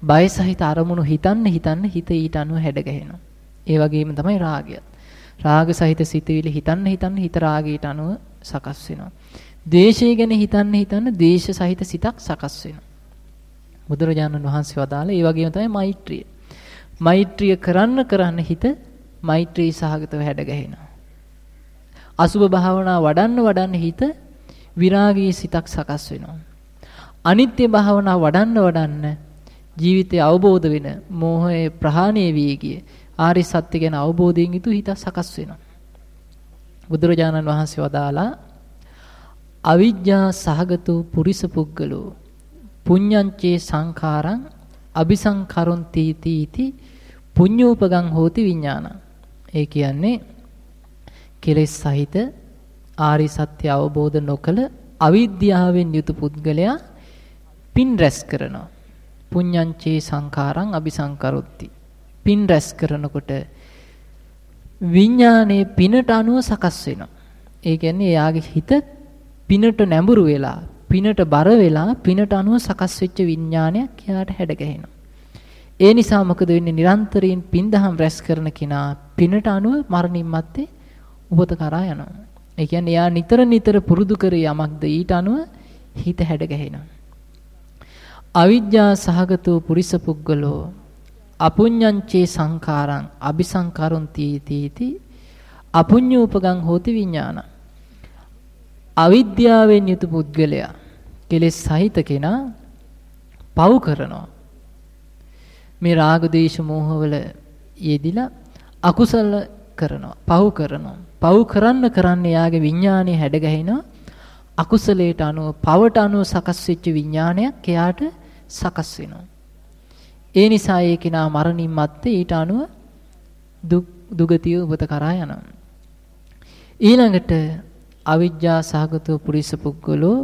බය සහිත අරමුණු හිතන්න හිතන්න හිත ඊට අනුව හැඩ ගැහෙනවා. ඒ වගේම තමයි රාගයත්. රාග සහිත සිතුවිලි හිතන්න හිතන්න හිත රාගයට අනුව සකස් වෙනවා. ද්වේෂය ගැන හිතන්න හිතන්න ද්වේෂ සහිත සිතක් සකස් වෙනවා. බුදුරජාණන් වහන්සේ වදාළ ඒ වගේම තමයි මෛත්‍රිය. මෛත්‍රිය කරන්න කරන්න හිත මෛත්‍රී සහගතව හැඩ ගැහෙනවා. අසුබ භාවනා වඩන්න වඩන්න හිත විරාගී සිතක් සකස් වෙනවා. අනිත්‍ය භාවනා වඩන්න වඩන්න ජීවිතය අවබෝධ වෙන මෝහය ප්‍රහාණය වී ගිය ආරි සත්‍ය ගැන අවබෝධයෙන් යුතු හිත සකස් වෙනවා. බුදුරජාණන් වහන්සේ වදාලා අවිජ්ජා සහගතු පුරිස පුද්ගලෝ පුඤ්ඤංචේ සංඛාරං අபிසංකරොන්ති තීති පුඤ්ඤූපගං හෝති විඥාන. ඒ කියන්නේ කෙලෙස් සහිත ආරි සත්‍ය අවබෝධ නොකළ අවිද්‍යාවෙන් යුතු පුද්ගලයා පින් රැස් කරනවා. පුඤ්ඤංචේ සංඛාරං අபிසංකරොත්ති. පින් රැස් කරනකොට විඥානයේ පිනට අනුව සකස් වෙනවා. ඒ කියන්නේ එයාගේ හිත පිනට නැඹුරු වෙලා පිනට බර වෙලා පිනට අනුව සකස් වෙච්ච විඥානයක් එයාට හැඩගැහෙනවා. ඒ නිසා මොකද වෙන්නේ නිරන්තරයෙන් පින්දහම් රැස් කරන කෙනා පිනට අනුව මරණින් මත්තේ උපත කරා යනවා. ඒ කියන්නේ එයා නිතර නිතර පුරුදු කර යමක්ද ඊට අනුව හිත හැඩගැහෙනවා. අවිජ්ජා සහගතෝ පුරිස පුද්ගලෝ අපුඤ්ඤංචේ සංඛාරං අபிසංකරොන් තීති අපුඤ්ඤූපගං හෝති විඥාන අවිද්‍යාවෙන් යුතු පුද්ගලයා කෙලෙස් සහිත කෙනා පව් කරනවා. මේ රාග දේශ මෝහවල යෙදිලා අකුසල කරනවා පව් කරනවා. පව් කරන්න කරන්න යාගේ විඥානය හැඩගැහෙනවා අකුසලයට අනුව පවට අනුව සකස් වෙච්ච විඥානයක් එයාට සකස් වෙනවා. ඒ නිසා ඒ කෙනා මරණින් මත්තේ ඊට අනුව දුක් දුගතිය උපත කරා යනවා. ඊළඟට අවිජ්ජා සහගතව පුරිස පුද්ගලෝ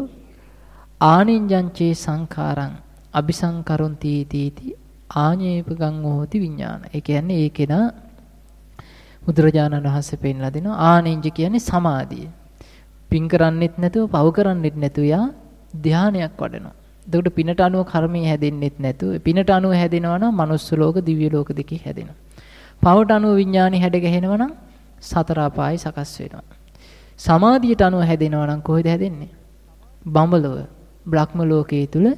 ආනින්ජංචේ සංඛාරං අபிසංකරොන්ති තීති ආඤේපගං හෝති විඥාන. ඒ කියන්නේ ඒ කෙනා බුදුරජාණන් වහන්සේ පෙන්ලා දෙනවා ආනින්ජ කියන්නේ සමාධිය. පින් කරන්නෙත් නැතුව පව් කරන්නෙත් නැතුව යා ධානයක් වඩනවා. එතකොට පිනට අනුව කර්මය හැදෙන්නෙත් නැතුව පිනට අනුව හැදෙනවා නම් manuss ලෝක දිව්‍ය ලෝක දෙකේ හැදෙනවා. පවට අනුව විඥානි හැඩ ගැහෙනවා නම් සතර අපායි සකස් වෙනවා. සමාධියට අනුව හැදෙනවා නම් කොහෙද හැදෙන්නේ? බඹලව බ්‍රහ්ම ලෝකයේ තුල ඒ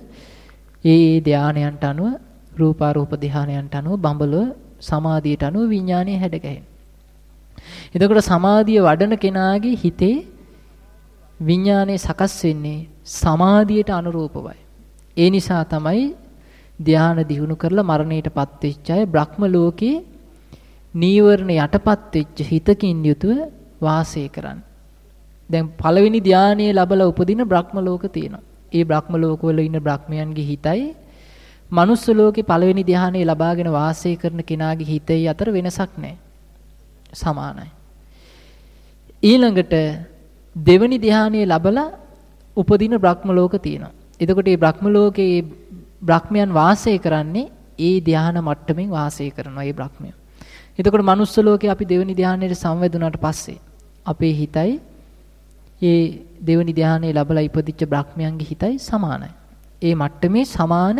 ඒ ධානයන්ට අනුව රූපාරූප ධානයන්ට අනුව බඹලව සමාධියට අනුව විඥානය හැඩ ගැහෙනවා. එතකොට සමාධිය වඩන කෙනාගේ හිතේ විඥානය සකස් වෙන්නේ සමාධියට අනුරූපවයි. ඒ නිසා තමයි ධානය දිහුණු කරලා මරණයටපත් වෙච්ච අය බ්‍රහ්ම ලෝකේ නීවරණ යටපත් වෙච්ච හිතකින් යුතුව වාසය කරන්නේ. දැන් පළවෙනි ධානයේ ලැබලා උපදින බ්‍රහ්ම ලෝක තියෙනවා. ඒ බ්‍රහ්ම ලෝකවල ඉන්න බ්‍රහ්මයන්ගේ හිතයි මනුස්ස ලෝකේ පළවෙනි ධානයේ ලබාගෙන වාසය කරන කෙනාගේ හිතේ අතර වෙනසක් නැහැ. සමානයි. ඊළඟට දෙවනි ධානයේ ලබලා උපදින බ්‍රහ්ම ලෝක තියෙනවා. එතකොට මේ බ්‍රහ්ම ලෝකයේ බ්‍රහ්මයන් වාසය කරන්නේ ඒ ධානා මට්ටමින් වාසය කරනවා මේ බ්‍රහ්මයන්. එතකොට manuss ලෝකේ අපි දෙවෙනි ධානයට සංවැදුනාට පස්සේ අපේ හිතයි ඒ දෙවෙනි ධානයේ ලැබලා ඉපදිච්ච බ්‍රහ්මයන්ගේ හිතයි සමානයි. ඒ මට්ටමේ සමාන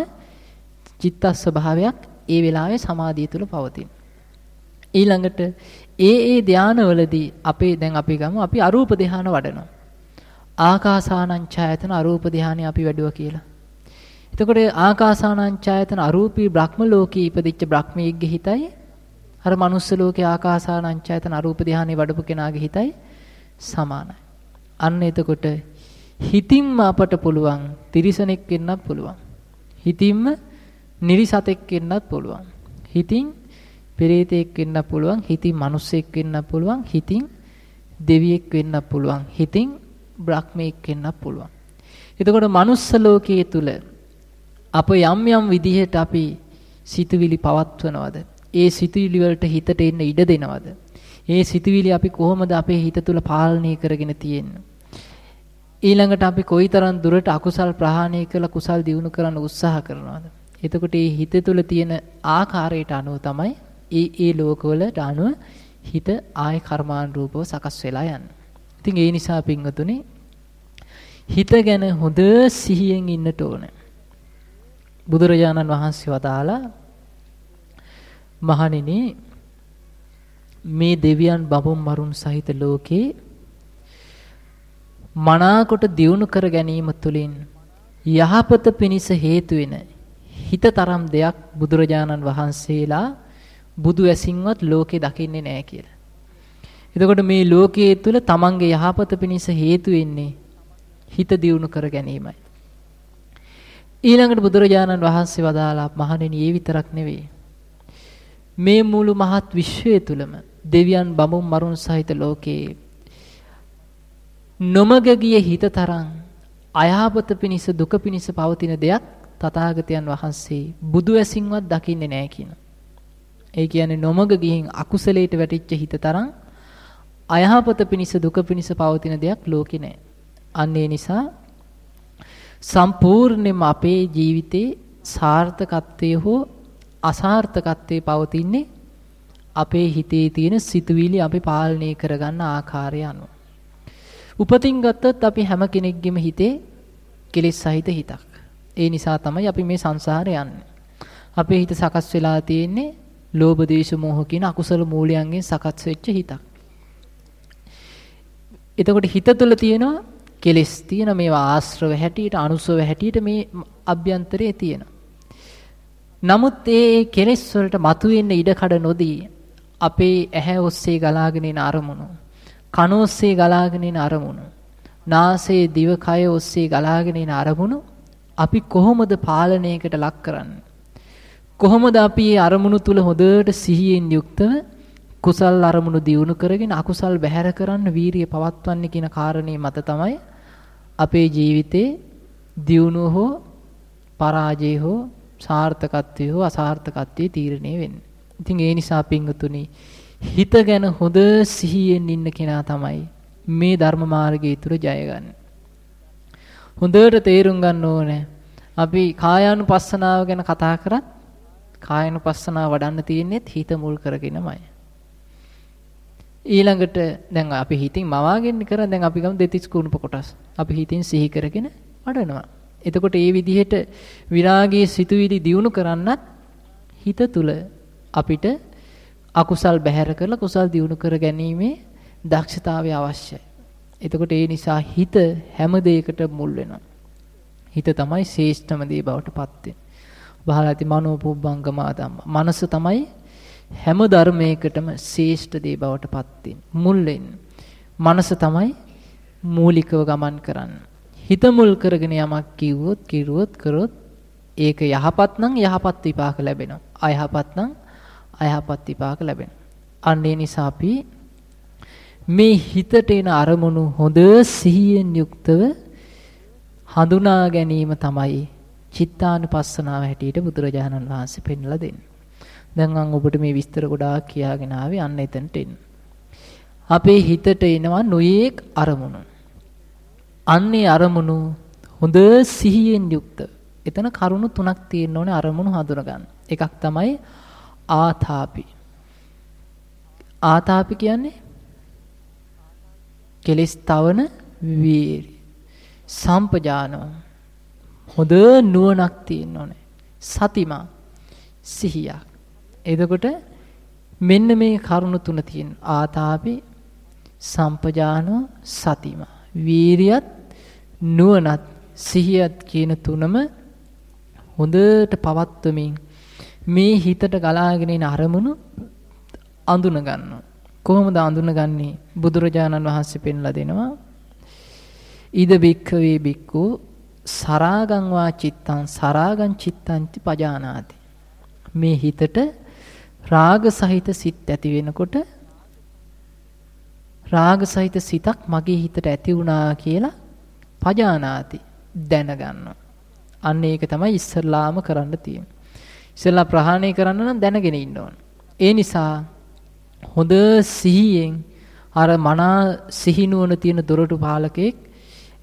චිත්ත ස්වභාවයක් ඒ වෙලාවේ සමාධිය තුල පවතින. ඊළඟට ඒ ඒ ධානවලදී අපේ දැන් අපි ගමු අපි අරූප ධාන වඩනවා. ආකාසානංචායතන අරූප ධානය අපි වැඩුවා කියලා. එතකොට ආකාසානංචායතන අරූපී බ්‍රහ්ම ලෝකේ ඉපදිච්ච බ්‍රහ්මීගේ හිතයි අර මනුස්ස ලෝකේ ආකාසානංචායතන අරූප ධානය වඩපු කෙනාගේ හිතයි සමානයි. අන්න එතකොට හිතින්ම අපට පුළුවන් තිරිසනෙක් වෙන්නත් පුළුවන්. හිතින්ම නිරිසතෙක් වෙන්නත් පුළුවන්. හිතින් පෙරේතෙක් වෙන්නත් පුළුවන්. හිතින් මිනිස්සෙක් වෙන්නත් පුළුවන්. හිතින් දෙවියෙක් වෙන්නත් පුළුවන්. හිතින් බ්‍රහ්මෙක් වෙන්නත් පුළුවන්. එතකොට manuss ලෝකයේ තුල අප යම් යම් විදිහට අපි සිතුවිලි පවත්වනවද? ඒ සිතුවිලි වලට හිතට එන්න ඉඩ දෙනවද? ඒ සිතුවිලි අපි කොහොමද අපේ හිත තුල පාලනය කරගෙන තියෙන්නේ? ඊළඟට අපි කොයිතරම් දුරට අකුසල් ප්‍රහාණය කරලා කුසල් දියුණු කරන්න උත්සාහ කරනවද? එතකොට මේ හිත තුල තියෙන ආකාරයට අනුව තමයි ඒ ඒ ලෝකවලට අනුව හිත ආය කර්මානුරූපව සකස් වෙලා යන්නේ. ඉතින් ඒ නිසා පින්වතුනි හිත ගැන හොඳ සිහියෙන් ඉන්නට ඕනේ. බුදුරජාණන් වහන්සේ වදාලා මහණෙනි මේ දෙවියන් බඹුන් මරුන් සහිත ලෝකේ මනාකොට දියුණු කර ගැනීම තුළින් යහපත පිණිස හේතු වෙන හිතතරම් දෙයක් බුදුරජාණන් වහන්සේලා බුදු ඇසින්වත් ලෝකේ දකින්නේ නැහැ කියලා. එතකොට මේ ලෝකයේ තුල තමන්ගේ යහපත පිණිස හේතු වෙන්නේ හිත දියුණු කර ගැනීමයි. ඊළඟට බුදුරජාණන් වහන්සේ වදාලා මහණෙනි ඒ විතරක් නෙවෙයි. මේ මුළු මහත් විශ්වය තුලම දෙවියන් බඹුන් මරුන් සහිත ලෝකයේ නොමග ගිය හිත තරම් අයහපත පිණිස දුක පිණිස පවතින දෙයක් තථාගතයන් වහන්සේ බුදු ඇසින්වත් දකින්නේ නැහැ කියන. ඒ කියන්නේ නොමග ගිහින් අකුසලයට වැටිච්ච හිත තරම් අයහපත පිනිස දුක පිනිස පවතින දෙයක් ලෝකේ නැහැ. අන්න ඒ නිසා සම්පූර්ණයෙන්ම අපේ ජීවිතේ සාර්ථකත්වයේ හෝ අසාර්ථකත්වයේ පවතින්නේ අපේ හිතේ තියෙන සිතුවිලි අපි පාලනය කරගන්න ආකාරය අනුව. උපතින් ගත්තොත් අපි හැම කෙනෙක්ගෙම හිතේ කෙලෙස් සහිත හිතක්. ඒ නිසා තමයි අපි මේ සංසාරේ යන්නේ. අපේ හිත සකස් වෙලා තියෙන්නේ ලෝභ දේශ මොහ කියන අකුසල මූලයන්ගෙන් සකස් වෙච්ච හිතක්. එතකොට හිත තුළ තියෙනවා කෙලෙස් තියෙන මේවා ආශ්‍රව හැටියට අනුසව හැටියට මේ අභ්‍යන්තරයේ තියෙනවා. නමුත් ඒ කෙලෙස් වලට මතුවෙන්න ඉඩ කඩ නොදී අපේ ඇහැ ඔස්සේ ගලාගෙන එන අරමුණු කන ඔස්සේ ගලාගෙන එන අරමුණු නාසයේ දිව කය ඔස්සේ ගලාගෙන එන අරමුණු අපි කොහොමද පාලනයකට ලක් කරන්නේ කොහොමද අපි මේ අරමුණු තුල හොඳට සිහියෙන් යුක්තව කුසල් අරමුණු දියුණු කරගෙන අකුසල් බැහැර කරන්න වීරිය පවත්වන්නේ කියන කාරණේ මත තමයි අපේ ජීවිතේ දියුණුව හෝ පරාජය හෝ සාර්ථකත්වය හෝ අසාර්ථකත්වය තීරණය වෙන්නේ. ඉතින් ඒ නිසා පිංගුතුනි හිත ගැන හොඳ සිහියෙන් ඉන්න කෙනා තමයි මේ ධර්ම මාර්ගයේ තුර ජය ගන්න. හොඳට තේරුම් ගන්න ඕනේ. අපි කායානුපස්සනාව ගැන කතා කරත් කායනුපස්සනාව වඩන්න තියෙන්නේත් හිත මුල් කරගෙනමයි. ඊළඟට දැන් අපි හිතින් මවාගෙන කරා දැන් අපි ගමු දෙතිස් කුණුප කොටස්. අපි හිතින් සිහි කරගෙන වඩනවා. එතකොට ඒ විදිහට විරාගයේ සිතුවිලි දියුණු කරන්නත් හිත තුල අපිට අකුසල් බැහැර කරලා කුසල් දියුණු කර ගැනීමේ දක්ෂතාවය අවශ්‍යයි. එතකොට ඒ නිසා හිත හැම දෙයකට මුල් වෙනවා. හිත තමයි ශ්‍රේෂ්ඨම දේ බවට පත් වෙන්නේ. බහලා ඇති මනෝපුබ්බංගමා ධම්ම. මනස තමයි හැම ධර්මයකටම ශ්‍රේෂ්ඨ දේ බවට පත් මුල් මනස තමයි මූලිකව ගමන් කරන්නේ. හිත මුල් කරගෙන යමක් කිව්වොත් කිරුවොත් කරොත් ඒක යහපත් නම් යහපත් විපාක ලැබෙනවා. අයහපත් නම් අයහපත් විපාක ලැබෙනවා. අන්න ඒ නිසා අපි මේ හිතට එන අරමුණු හොඳ සිහියෙන් යුක්තව හඳුනා ගැනීම තමයි චිත්තානුපස්සනාව හැටියට බුදුරජාණන් වහන්සේ පෙන්වලා දෙන්නේ. දැන් මම ඔබට මේ විස්තර ගොඩාක් කියාගෙන ආවේ අන්න එතනට එන්න. අපේ හිතට එනවා නොයේක් අරමුණු. අන්නේ අරමුණු හොඳ සිහියෙන් යුක්ත. එතන කරුණු තුනක් තියෙන්න ඕනේ අරමුණු හඳුනගන්න. එකක් තමයි ආතාපි. ආතාපි කියන්නේ කෙලස් තවන වීරි. සම්පජානව. හොඳ නුවණක් තියෙන්න ඕනේ. සතිමා සිහියක්. එතකොට මෙන්න මේ කරුණු තුන තියෙන ආතාපි සම්පජානෝ සතිමා වීරියත් නුවණත් සිහියත් කියන තුනම හොඳට පවත්වමින් මේ හිතට ගලාගෙන එන අරමුණු අඳුන ගන්නවා කොහොමද අඳුනගන්නේ බුදුරජාණන් වහන්සේ පෙන්ලා දෙනවා ඉද බික්ඛවේ බික්ඛු සරාගං වා චිත්තං සරාගං චිත්තංති පජානාති මේ හිතට රාග සහිත සිත් ඇති වෙනකොට රාග සහිත සිතක් මගේ හිතට ඇති වුණා කියලා පජානාති දැනගන්නවා. අන්න ඒක තමයි ඉස්සල්ලාම කරන්න තියෙන්නේ. ඉස්සල්ලා ප්‍රහාණය කරන්න නම් දැනගෙන ඉන්න ඕන. ඒ නිසා හොඳ සිහියෙන් අර මනා සිහිනුවන තියෙන දොරටු පාලකෙක්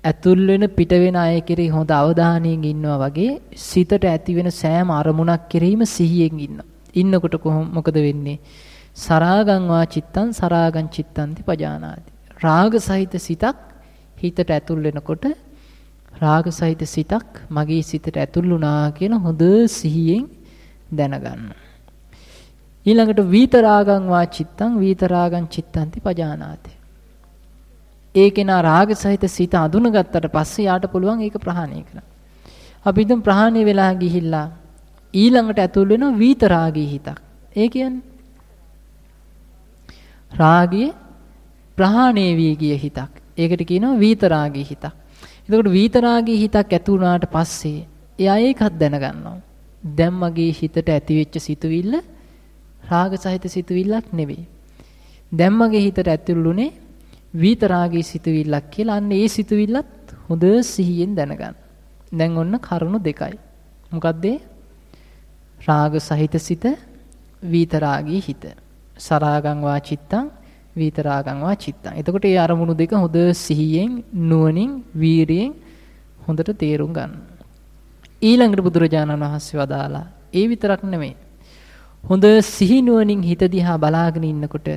ඇතුල් වෙන පිට වෙන අය කෙරෙහි හොඳ අවධානයෙන් ඉන්නවා වගේ සිතට ඇති වෙන සෑම අරමුණක් කෙරෙහිම සිහියෙන් ඉන්නවා. ඉන්නකොට කොහොම මොකද වෙන්නේ? සරාගං වා චිත්තං සරාගං චිත්තන්ති පජානාති. රාග සහිත සිතක් හිතට ඇතුල් වෙනකොට රාග සහිත සිතක් මගේ සිතට ඇතුල් වුණා කියන හොඳ සිහියෙන් දැනගන්න. ඊළඟට වීතරාගං වා චිත්තං වීතරාගං චිත්තන්ති පජානාති. ඒකේන රාග සහිත සිත අඳුනගත්තට පස්සේ යාට පුළුවන් ඒක ප්‍රහාණය කරන්න. අපි හිතමු ප්‍රහාණය වෙලා ගිහිල්ලා ඊළඟට ඇතුල් වෙන වීතරාගී හිතක්. ඒ කියන්නේ රාගය ප්‍රහාණය වී ගිය හිතක්. ඒකට කියනවා වීතරාගී හිතක්. එතකොට වීතරාගී හිතක් ඇති වුණාට පස්සේ එයා ඒකත් දැනගන්නවා. දැන් මගේ හිතට ඇති වෙච්ච සිතුවිල්ල රාග සහිත සිතුවිල්ලක් නෙවෙයි. දැන් මගේ හිතට ඇතුළුනේ වීතරාගී සිතුවිල්ලක් කියලා අන්න ඒ සිතුවිල්ලත් හොඳ සිහියෙන් දැනගන්න. දැන් ඔන්න කරුණු දෙකයි. මොකද්ද රාග සහිත සිත විතරාගී හිත. සරාගං වා චිත්තං විතරාගං වා චිත්තං. එතකොට මේ අරමුණු දෙක හොඳ සිහියෙන් නුවණින් වීරියෙන් හොඳට තේරුම් ගන්න. ඊළඟට බුදුරජාණන් වහන්සේ වදාලා ඒ විතරක් නෙමෙයි. හොඳ සිහි නුවණින් හිත දිහා බලාගෙන ඉන්නකොට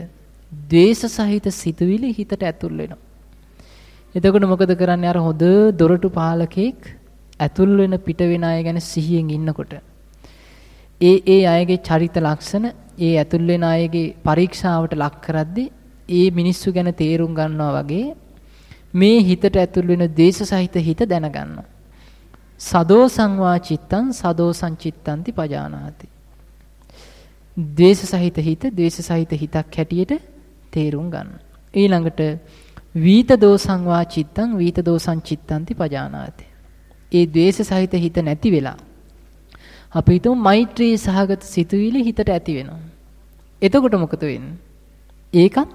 ද්වේෂ සහිත සිතුවිලි හිතට ඇතුල් වෙනවා. එතකොට මොකද කරන්නේ අර හොඳ දොරටු පාලකෙක් ඇතුල් වෙන පිට වෙන අය ගැන සිහියෙන් ඉන්නකොට ඒ ඒ අයගේ චරිත ලක්ෂණ ඒ ඇතුල් වෙන අයගේ පරීක්ෂාවට ලක් කරද්දී ඒ මිනිස්සු ගැන තේරුම් ගන්නවා වගේ මේ හිතට ඇතුල් වෙන දේශ සහිත හිත දැනගන්නවා. සදෝ සංවා චිත්තං සදෝ සංචිත්තන්ති පජානාති. ද්වේෂ සහිත හිත ද්වේෂ සහිත හිතක් හැටියට තේරුම් ගන්න. ඊළඟට වීත දෝසං වා චිත්තං වීත දෝසං චිත්තන්ති පජානාති. ඒ ද්වේෂ සහිත හිත නැති වෙලා අපි හිතමු මෛත්‍රී සහගත සිතුවිලි හිතට ඇති වෙනවා. එතකොට මොකද වෙන්නේ? ඒකත්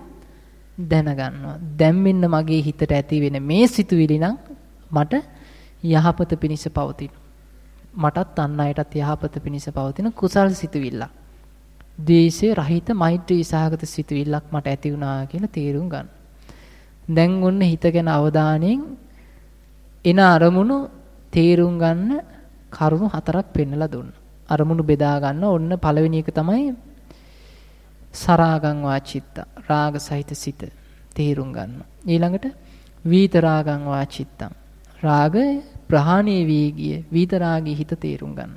දැනගන්නවා. දැන් මෙන්න මගේ හිතට ඇති වෙන මේ සිතුවිලි නම් මට යහපත පිණිස පවතින. මටත් අන් අයටත් යහපත පිණිස පවතින කුසල් සිතුවිල්ලක්. ද්වේෂය රහිත මෛත්‍රී සහගත සිතුවිල්ලක් මට ඇති වුණා කියලා තේරුම් ගන්න. දැන් ඔන්න හිත ගැන අවධානයෙන් එන අරමුණු තේරුම් ගන්න කරුණු හතරක් පෙන්නලා දුන්නා. අරමුණු බෙදා ගන්න ඔන්න පළවෙනි එක තමයි සරාගං වාචිත්ත රාග සහිත සිත තේරුම් ගන්න. ඊළඟට වීත රාගං වාචිත්තං රාගය ප්‍රහාණය වී ගිය වීත රාගී හිත තේරුම් ගන්න.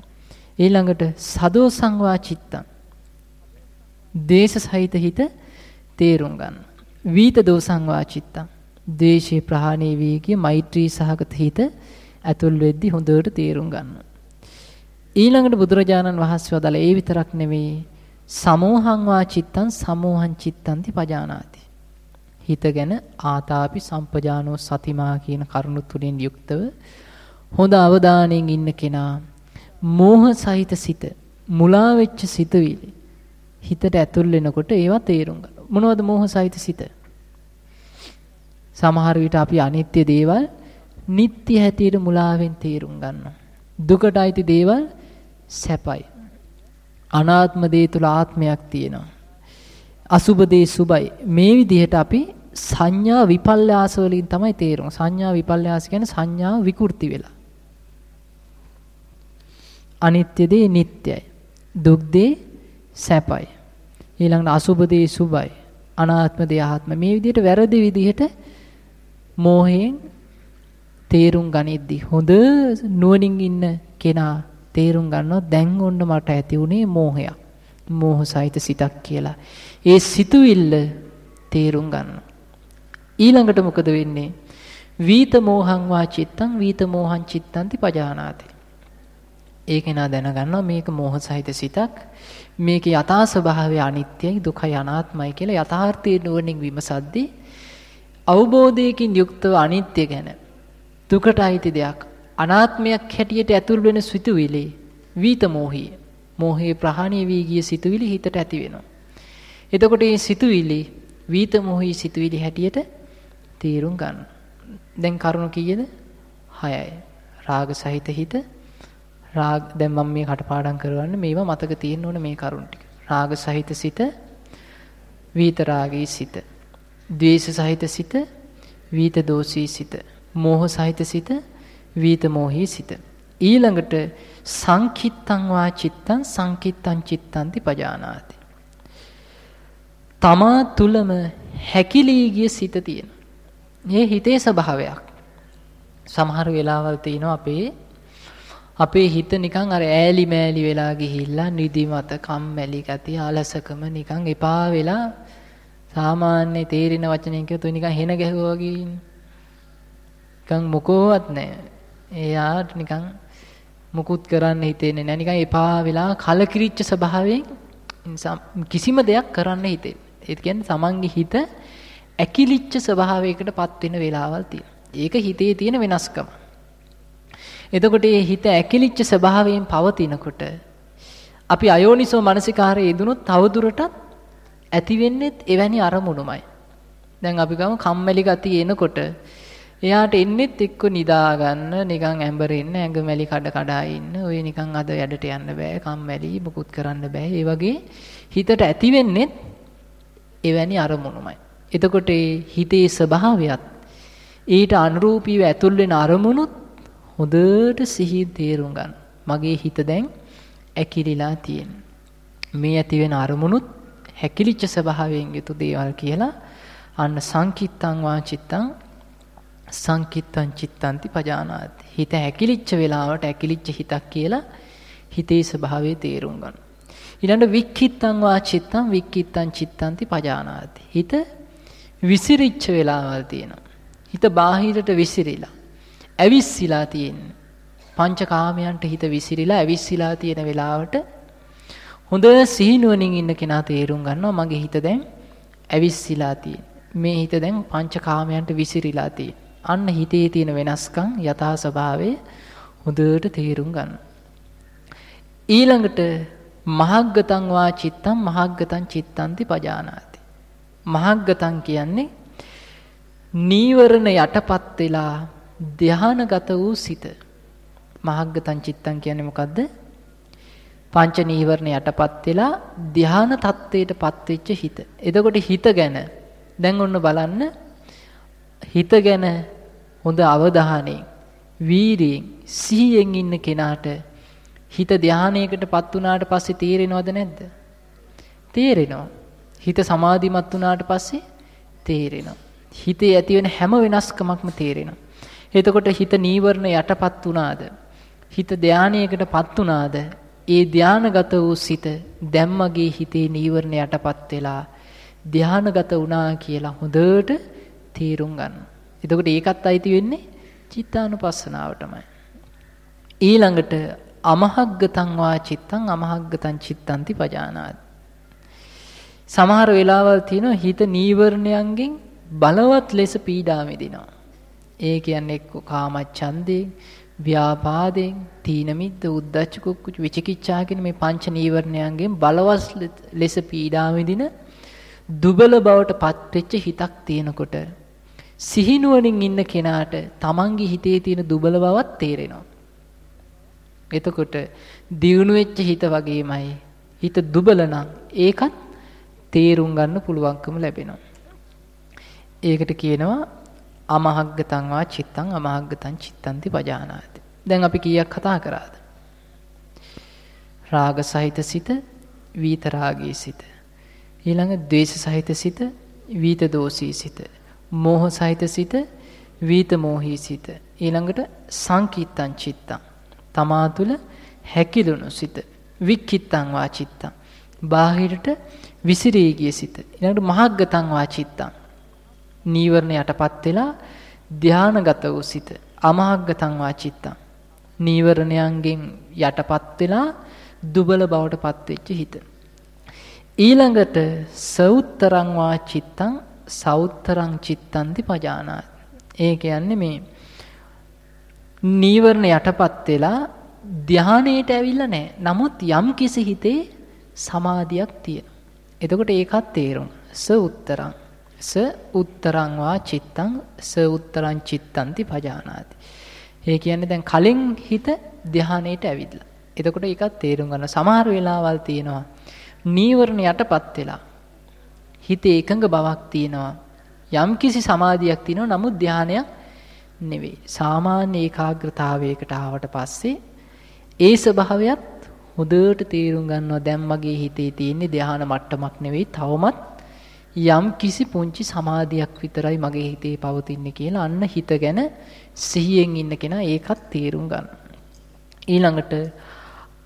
ඊළඟට සදෝ සංවාචිත්තං දේශ සහිත හිත තේරුම් ගන්න. වීත දෝසං වාචිත්තං දේශේ ප්‍රහාණය වී ගිය මෛත්‍රී සහගත හිත ඇතුල් වෙද්දි හොඳට තේරුම් ගන්න. ඊළඟට බුදුරජාණන් වහන්සේ වදාළ ඒ විතරක් නෙවෙයි සමෝහං වා චිත්තං සමෝහං චිත්තන්ති පජානාති. හිත ගැන ආතාපි සම්පජානෝ සතිමා කියන කරුණු තුලින් යුක්තව හොඳ අවධානයෙන් ඉන්න කෙනා මෝහ සහිත සිත මුලා වෙච්ච සිතුවිලි හිතට ඇතුල් වෙනකොට ඒවා තේරුම් ගන්න. මොනවද මෝහ සහිත සිත? සමහර විට අපි අනිත්‍ය දේවල් නිට්ටය හැටියට මුලාවෙන් තේරුම් ගන්නවා. දුකට අයිති දේවල් සැපයි. අනාත්ම දේ තුල ආත්මයක් තියෙනවා. අසුබ දේ සුබයි. මේ විදිහට අපි සංඥා විපල්යාස වලින් තමයි තේරුම්. සංඥා විපල්යාස කියන්නේ සංඥාව විකෘති වෙලා. අනිත්‍ය දේ නිට්ටයයි. දුක් දේ සැපයි. ඊළඟට අසුබ දේ සුබයි. අනාත්ම දේ ආත්ම. මේ විදිහට වැරදි විදිහට මෝහයෙන් තේරුම් ගනිද්දි හොඳ නුවණින් ඉන්න කෙනා තේරුම් ගන්නවා දැන් ඔන්න මට ඇති උනේ මෝහයක්. මෝහ සහිත සිතක් කියලා. ඒ සිතුවිල්ල තේරුම් ගන්න. ඊළඟට මොකද වෙන්නේ? වීත මෝහං වා චිත්තං වීත මෝහං චිත්තන්ති පජානාති. ඒක නා දැනගන්නවා මේක මෝහ සහිත සිතක්. මේකේ යථා ස්වභාවය අනිත්‍යයි දුකයි අනාත්මයි කියලා යථාර්ථයේ නුවණින් විමසද්දී අවබෝධයකින් යුක්තව අනිත්‍ය ගැන දුකට අයිති දෙයක් අනාත්මයක් හැටියට ඇතුල් වෙන සිතුවිලි වීත මෝහිය. මෝහයේ ප්‍රහාණය වී ගිය සිතුවිලි හිතට ඇති වෙනවා. එතකොට මේ සිතුවිලි වීත මෝහී සිතුවිලි හැටියට තීරුම් ගන්න. දැන් කරුණු කීයද? 6යි. රාග සහිත හිත රාග දැන් මම මේ කටපාඩම් කරවන්න මේවා මතක තියෙන්න ඕන මේ කරුණ ටික. රාග සහිත සිත වීත රාගී සිත. ද්වේෂ සහිත සිත වීත දෝෂී සිත. මෝහ සහිත සිත වීත මෝහී සිත. ඊළඟට සංකිත්තං වා චිත්තං සංකිත්තං චිත්තන්ති පජානාති. තමා තුලම හැකිලී ගිය සිත තියෙන. මේ හිතේ ස්වභාවයක්. සමහර වෙලාවල් තියෙනවා අපේ අපේ හිත නිකන් අර ඈලි මෑලි වෙලා ගිහිල්ලා නිදිමත කම්මැලි ගතිය අලසකම නිකන් එපා වෙලා සාමාන්‍ය තේරෙන වචනෙන් කියතොත් නිකන් හෙන ගැහුවා වගේ නිකන් මොකෝවත් නැහැ. එයාට නිකන් මුකුත් කරන්න හිතෙන්නේ නැහැ. නිකන් එපා වෙලා කලකිරිච්ච ස්වභාවයෙන් කිසිම දෙයක් කරන්න හිතෙන්නේ. ඒ කියන්නේ තමන්ගේ හිත ඇකිලිච්ච ස්වභාවයකටපත් වෙන වෙලාවල් තියෙනවා. ඒක හිතේ තියෙන වෙනස්කම. එතකොට මේ හිත ඇකිලිච්ච ස්වභාවයෙන් පවතිනකොට අපි අයෝනිසෝ මනසිකාරයේ යෙදුනොත් තවදුරටත් ඇති වෙන්නේත් එවැනි අරමුණුමයි. දැන් අපි ගමු කම්මැලි ගතිය එනකොට එයාට එන්නෙත් එක්ක නිදා ගන්න නිකන් ඇඹරෙන්න ඇඟමැලි කඩ කඩා ඉන්න ඔය නිකන් අද යඩට යන්න බෑ කම්මැලි මුකුත් කරන්න බෑ ඒ වගේ හිතට ඇති වෙන්නේ එවැනි අරමුණුමයි. එතකොට හිතේ ස්වභාවයත් ඊට අනුරූපීව ඇතුල් වෙන අරමුණුත් හොඳට සිහියෙන් තේරුම් ගන්න. මගේ හිත දැන් ඇකිලිලා තියෙන. මේ ඇති වෙන අරමුණුත් හැකිලිච්ච ස්වභාවයෙන් යුතු දේවල් කියලා අන්න සංකිත්තං වාචිත්තං සංකිත්තං චිත්තන්ති පජානාති. හිත හැකිලිච්ච වෙලාවට හැකිලිච්ච හිතක් කියලා හිතේ ස්වභාවය තේරුම් ගන්න. ඊළඟ වික්කිත්තං වාචිත්තං වික්කිත්තං චිත්තන්ති පජානාති. හිත විසිරිච්ච වෙලාවල් තියෙනවා. හිත බාහිරට විසිරිලා. ඇවිස්සිලා තියෙන්නේ. පංචකාමයන්ට හිත විසිරිලා ඇවිස්සිලා තියෙන වෙලාවට හොඳ සිහිනුවණින් ඉන්න කෙනා තේරුම් ගන්නවා මගේ හිත දැන් ඇවිස්සිලා තියෙන. මේ හිත දැන් පංචකාමයන්ට විසිරිලා තියෙන. අන්න හිතේ තියෙන වෙනස්කම් යථා ස්වභාවය හොඳට තේරුම් ගන්න. ඊළඟට මහග්ගතං වා චිත්තං මහග්ගතං චිත්තන්ති පජානාති. මහග්ගතං කියන්නේ නීවරණ යටපත් වෙලා ධානාගත වූ සිත. මහග්ගතං චිත්තං කියන්නේ මොකද්ද? පංච නීවරණ යටපත් වෙලා ධාන තත්ත්වයටපත් වෙච්ච හිත. එතකොට හිත ගැන දැන් ඔන්න බලන්න හිත ගැන හොඳ අවධානයෙන් වීරියෙන් සිහියෙන් ඉන්න කෙනාට හිත ධානයකටපත් වුණාට පස්සේ තේරෙනවද නැද්ද? තේරෙනවා. හිත සමාධිමත් වුණාට පස්සේ තේරෙනවා. හිතේ ඇති වෙන හැම වෙනස්කමක්ම තේරෙනවා. එතකොට හිත නීවරණ යටපත් වුණාද? හිත ධානයකටපත් වුණාද? ඒ ධානගත වූ සිත දැම්මගේ හිතේ නීවරණ යටපත් වෙලා ධානගත වුණා කියලා හොඳට තේරුම් ගන්න. එතකොට ඒකත් අයිති වෙන්නේ චිත්තානුපස්සනාවටමයි. ඊළඟට අමහග්ගතං වා චිත්තං අමහග්ගතං චිත්තන්ති පජානාති. සමහර වෙලාවල් තියෙනවා හිත නීවරණයන්ගෙන් බලවත් ලෙස පීඩා විඳිනවා. ඒ කියන්නේ එක්ක කාමච්ඡන්දයෙන්, ව්‍යාපාදයෙන්, තීන මිද්ද, උද්ධච්ච කුක්කුච විචිකිච්ඡා කියන මේ පංච නීවරණයන්ගෙන් බලවත් ලෙස පීඩා විඳින දුබල බවට පත්වෙච්ච හිතක් තියෙනකොට සිහිනුවණින් ඉන්න කෙනාට තමන්ගේ හිතේ තියෙන දුබල බවක් තේරෙනවා. එතකොට දියුණු වෙච්ච හිත වගේමයි හිත දුබල නම් ඒකත් තේරුම් ගන්න පුළුවන්කම ලැබෙනවා. ඒකට කියනවා අමහග්ගතං වා චිත්තං අමහග්ගතං චිත්තන්ති පජානාති. දැන් අපි කීයක් කතා කරාද? රාග සහිත සිත, වීත රාගී සිත. ඊළඟ ද්වේෂ සහිත සිත, වීත දෝෂී සිත. මෝහ සහිත සිත, වීත මෝහී සිත. ඊළඟට සංකීත්තං චිත්තං. තමා තුළ හැකිලුණු සිත. වික්කිත්තං වා චිත්තං. බාහිරට විසිරී ගිය සිත. ඊළඟට මහග්ගතං වා චිත්තං. නීවරණ යටපත් වෙලා ධානාගත වූ සිත. අමහග්ගතං වා චිත්තං. නීවරණයන්ගෙන් යටපත් වෙලා දුබල බවට පත් වෙච්ච හිත. ඊළඟට සෞත්තරං වා චිත්තං සෞත්තරං චිත්තන්ති පජානාති. ඒ කියන්නේ මේ නීවරණ යටපත් වෙලා ධානයට ඇවිල්ලා නැහැ. නමුත් යම් කිසි හිතේ සමාධියක් තියෙන. එතකොට ඒකත් තේරුම්. ස උත්තරං. ස උත්තරං වා චිත්තං ස උත්තරං චිත්තන්ති පජානාති. ඒ කියන්නේ දැන් කලින් හිත ධානයට ඇවිල්ලා. එතකොට ඒකත් තේරුම් ගන්න. සමහර වෙලාවල් තියෙනවා නීවරණ යටපත් වෙලා හිතේ එකඟ බවක් තියෙනවා. යම් කිසි සමාධියක් තියෙනවා නමුත් ධානයක් නෙවෙයි. සාමාන්‍ය ඒකාග්‍රතාවයකට ආවට පස්සේ ඒ ස්වභාවයත් හොඳට තේරුම් ගන්නවා දැන් මගේ හිතේ තියෙන්නේ ධාන මට්ටමක් නෙවෙයි තවමත් යම් කිසි පුංචි සමාධියක් විතරයි මගේ හිතේ පවතින්නේ කියලා අන්න හිත ගැන සිහියෙන් ඉන්න කෙනා ඒකත් තේරුම් ගන්න. ඊළඟට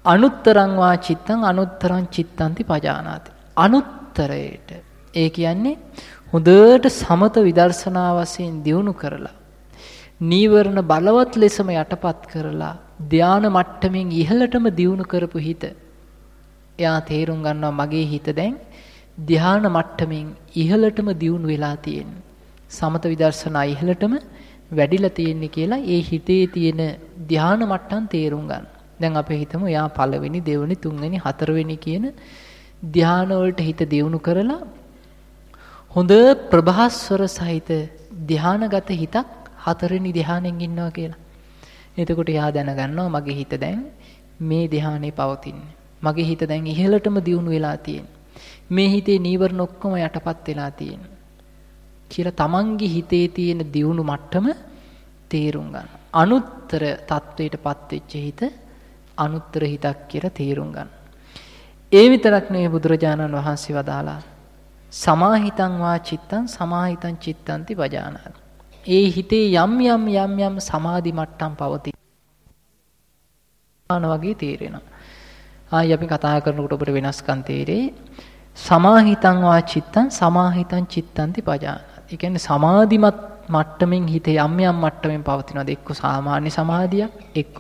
අනුත්තරං වා චිත්තං අනුත්තරං චිත්තන්ති පජානාති. අනුත්තරයට ඒ කියන්නේ හොඳට සමත විදර්ශනා වශයෙන් දියුණු කරලා නීවරණ බලවත් ලෙසම යටපත් කරලා ධාන මට්ටමින් ඉහළටම දියුණු කරපු හිත එයා තේරුම් ගන්නවා මගේ හිත දැන් ධාන මට්ටමින් ඉහළටම දියුණු වෙලා තියෙන්නේ සමත විදර්ශනා ඉහළටම වැඩිලා තියෙන්නේ කියලා ඒ හිතේ තියෙන ධාන මට්ටම් තේරුම් ගන්න. දැන් අපි හිතමු එයා පළවෙනි දෙවෙනි තුන්වෙනි හතරවෙනි කියන ධාන වලට හිත දියුණු කරලා හොඳ ප්‍රභාස්වර සහිත ධානගත හිතක් හතරවෙනි ධානයෙන් ඉන්නවා කියලා. එතකොට එයා දැනගන්නවා මගේ හිත දැන් මේ ධානයේ පවතින්නේ. මගේ හිත දැන් ඉහළටම දියුණු වෙලා තියෙන්නේ. මේ හිතේ නීවරණ ඔක්කොම යටපත් වෙලා තියෙනවා. කියලා තමන්ගේ හිතේ තියෙන දියුණු මට්ටම තේරුම් ගන්න. අනුත්තර තත්වයටපත් වෙච්ච හිත අනුත්තර හිතක් කියලා තේරුම් ගන්න. ඒ විතරක් නෙවෙයි බුදුරජාණන් වහන්සේ වදාලා සමාහිතං වා චිත්තං සමාහිතං චිත්තන්ති වජානාති. ඒ හිතේ යම් යම් යම් යම් සමාධි මට්ටම් පවතී. ආන වගේ තේරෙනවා. ආයි අපි කතා කරනකොට ඔබට වෙනස්කම් තේරෙයි. සමාහිතං වා චිත්තං සමාහිතං චිත්තන්ති පජානාති. ඒ කියන්නේ සමාධිමත් මට්ටමින් හිතේ යම් යම් මට්ටමින් පවතිනවාද එක්ක සාමාන්‍ය සමාධියක් එක්ක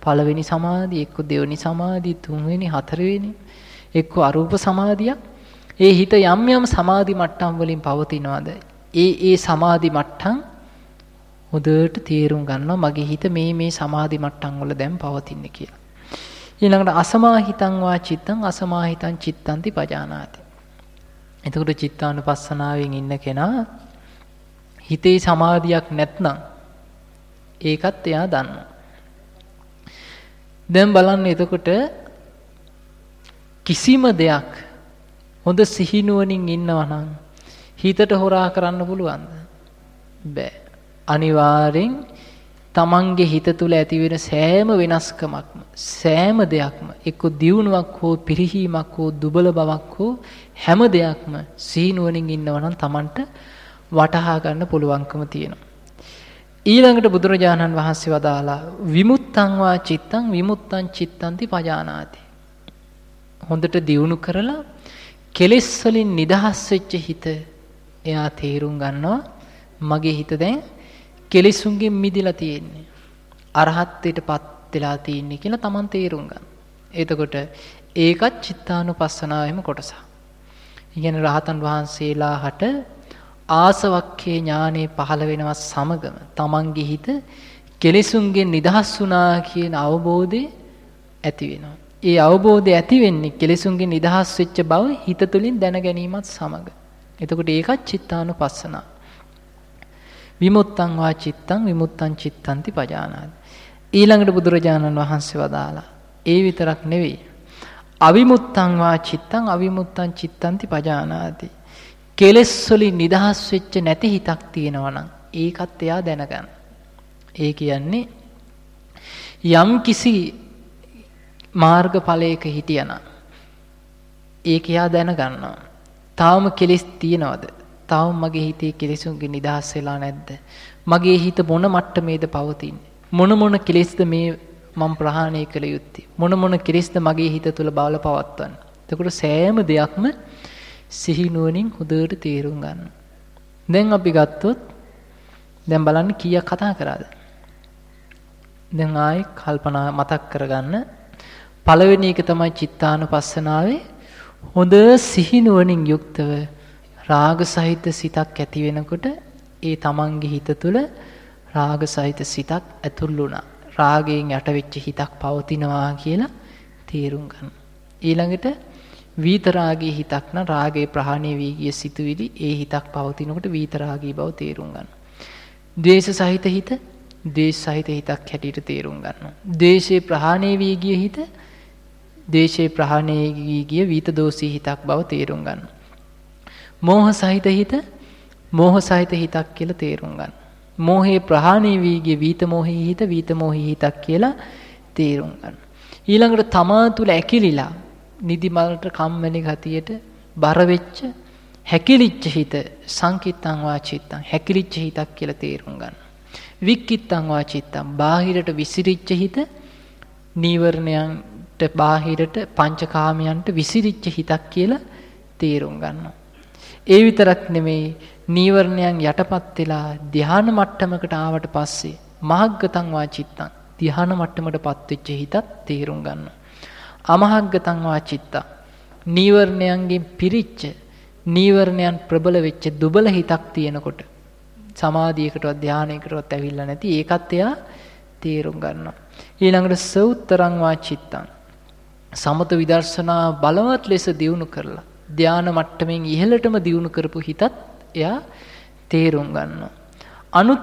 පළවෙනි සමාධිය එක්ක දෙවෙනි සමාධිය තුන්වෙනි හතරවෙනි එක්ක අරූප සමාධියක් ඒ හිත යම් යම් සමාධි මට්ටම් වලින් පවතිනවාද ඒ ඒ සමාධි මට්ටම් හොඳට තේරුම් ගන්නවා මගේ හිත මේ මේ සමාධි මට්ටම් වල දැන් පවතින්නේ කියලා. ඊළඟට අසමාහිතං වා චිත්තං අසමාහිතං චිත්තන්ති පජානාති. එතකොට චිත්තානුපස්සනාවෙන් ඉන්න කෙනා හිතේ සමාධියක් නැත්නම් ඒකත් එයා දන්නවා. දැන් බලන්න එතකොට කිසිම දෙයක් හොඳ සිහිනුවණින් ඉන්නවා නම් හිතට හොරා කරන්න පුළුවන්ද? බෑ. අනිවාර්යෙන් තමන්ගේ හිත තුළ ඇතිවෙන සෑම වෙනස්කමක්ම සෑම දෙයක්ම එක්ක දියුණුවක් හෝ පිරිහීමක් හෝ දුබල බවක් හෝ හැම දෙයක්ම සීනුවනින් ඉන්නවනම් තමන්ට වටහා ගන්න පුළුවන්කම තියෙනවා. ඊළඟට බුදුරජාණන් වහන්සේ වදාලා විමුත්තංවා චිත්තං විමුත්තං චිත්තන්ති පජානාති. හොඳට දියුණු කරලා කෙලෙස් වලින් නිදහස් වෙච්ච හිත එයා තේරුම් ගන්නවා මගේ හිත දැන් කෙලෙසුන්ගෙන් මිදිලා තියෙන්නේ. අරහත්ත්වයට පත් වෙලා තියෙන්නේ කියලා Taman තේරුම් ගන්න. එතකොට ඒකත් චිත්තානුපස්සනාවෙම කොටසක්. ඉගෙන රහතන් වහන්සේලා හට ආසවක්ඛේ ඥානෙ පහළ වෙනවත් සමගම Tamanගේ හිත කෙලෙසුන්ගෙන් නිදහස් වුණා කියන අවබෝධය ඇති වෙනවා. ඒ අවබෝධය ඇති වෙන්නේ කෙලෙසුන්ගෙන් නිදහස් වෙච්ච බව හිත තුලින් දැන ගැනීමත් සමග. එතකොට ඒකත් චිත්තානුපස්සනාව. විමුත්තං වා චිත්තං විමුත්තං චිත්තන්ති පජානාති. ඊළඟට බුදුරජාණන් වහන්සේ වදාලා ඒ විතරක් නෙවෙයි. අවිමුත්තං වා චිත්තං අවිමුත්තං චිත්තන්ති පජානාති. කෙලෙස් වලින් නිදහස් වෙච්ච නැති හිතක් තියෙනවා නම් ඒකත් එයා දැනගන්න. ඒ කියන්නේ යම් කිසි මාර්ගඵලයක හිටියනම් ඒක එයා දැනගන්නවා. තාම කෙලෙස් තියනවද? තාම මගේ හිතේ කෙලෙසුන්ගේ නිදහස් වෙලා නැද්ද? මගේ හිත මොන මට්ටමේද පවතින්නේ? මොන මොන කෙලෙස්ද මේ මම ප්‍රහාණය කළ යුත්තේ? මොන මොන කෙලෙස්ද මගේ හිත තුළ බවල පවත්වන්නේ? එතකොට සෑම දෙයක්ම සිහි නුවණින් හොඳට තේරුම් ගන්න. දැන් අපි ගත්තොත් දැන් බලන්න කීයක් කතා කරාද? දැන් ආයේ කල්පනා මතක් කරගන්න. පළවෙනි එක තමයි චිත්තානුපස්සනාවේ හොඳ සිහි නුවණින් යුක්තව රාග සහිත සිතක් ඇති වෙනකොට ඒ තමන්ගේ හිත තුළ රාග සහිත සිතක් ඇතුල් වුණා. රාගයෙන් යට වෙච්ච හිතක් පවතිනවා කියලා තේරුම් ගන්න. ඊළඟට වීතරාගී හිතක් නම් රාගේ ප්‍රහාණය වී ගිය සිතුවිලි ඒ හිතක් පවතිනකොට වීතරාගී බව තේරුම් ගන්න. ද්වේෂ සහිත හිත ද්වේෂ සහිත හිතක් හැටියට තේරුම් ගන්නවා. ද්වේෂේ ප්‍රහාණය වී ගිය හිත ද්වේෂේ ප්‍රහාණය වී ගිය වීත දෝෂී හිතක් බව තේරුම් ගන්නවා. මෝහ සහිත හිත මෝහ සහිත හිතක් කියලා තේරුම් ගන්න. මෝහේ ප්‍රහාණය වී ගිය වීත මෝහී හිත වීත මෝහී හිතක් කියලා තේරුම් ගන්න. ඊළඟට තමා තුල ඇකිලිලා නිදිමලට කම්මැලි ගතියට බර වෙච්ච හැකිලිච්ච හිත සංකිට්තං වාචිත්තං හැකිලිච්ච හිතක් කියලා තේරුම් ගන්න. වික්කිත්තං වාචිත්තං බාහිරට විසිරිච්ච හිත නීවරණයන්ට බාහිරට පංචකාමයන්ට විසිරිච්ච හිතක් කියලා තේරුම් ගන්නවා. ඒ විතරක් නෙමෙයි නීවරණයන් යටපත් වෙලා ධ්‍යාන මට්ටමකට ආවට පස්සේ මහග්ගතං වාචිත්තං ධ්‍යාන මට්ටමටපත් වෙච්ච හිතත් තේරුම් ගන්නවා. අමහග්ගතං වාචිත්තා නීවරණයන්ගෙන් පිරිච්ච නීවරණයන් ප්‍රබල වෙච්ච දුබල හිතක් තියෙනකොට සමාධියකටවත් ධානයකටවත් ඇවිල්ලා නැති ඒකත් එයා තේරුම් ගන්නවා. ඊළඟට සෞත්තරං වාචිත්තං සමත විදර්ශනා බලවත් ලෙස දියුණු කරලා ධාන මට්ටමින් ඉහළටම දියුණු කරපු හිතත් එයා තේරුම් ගන්නවා අනුත්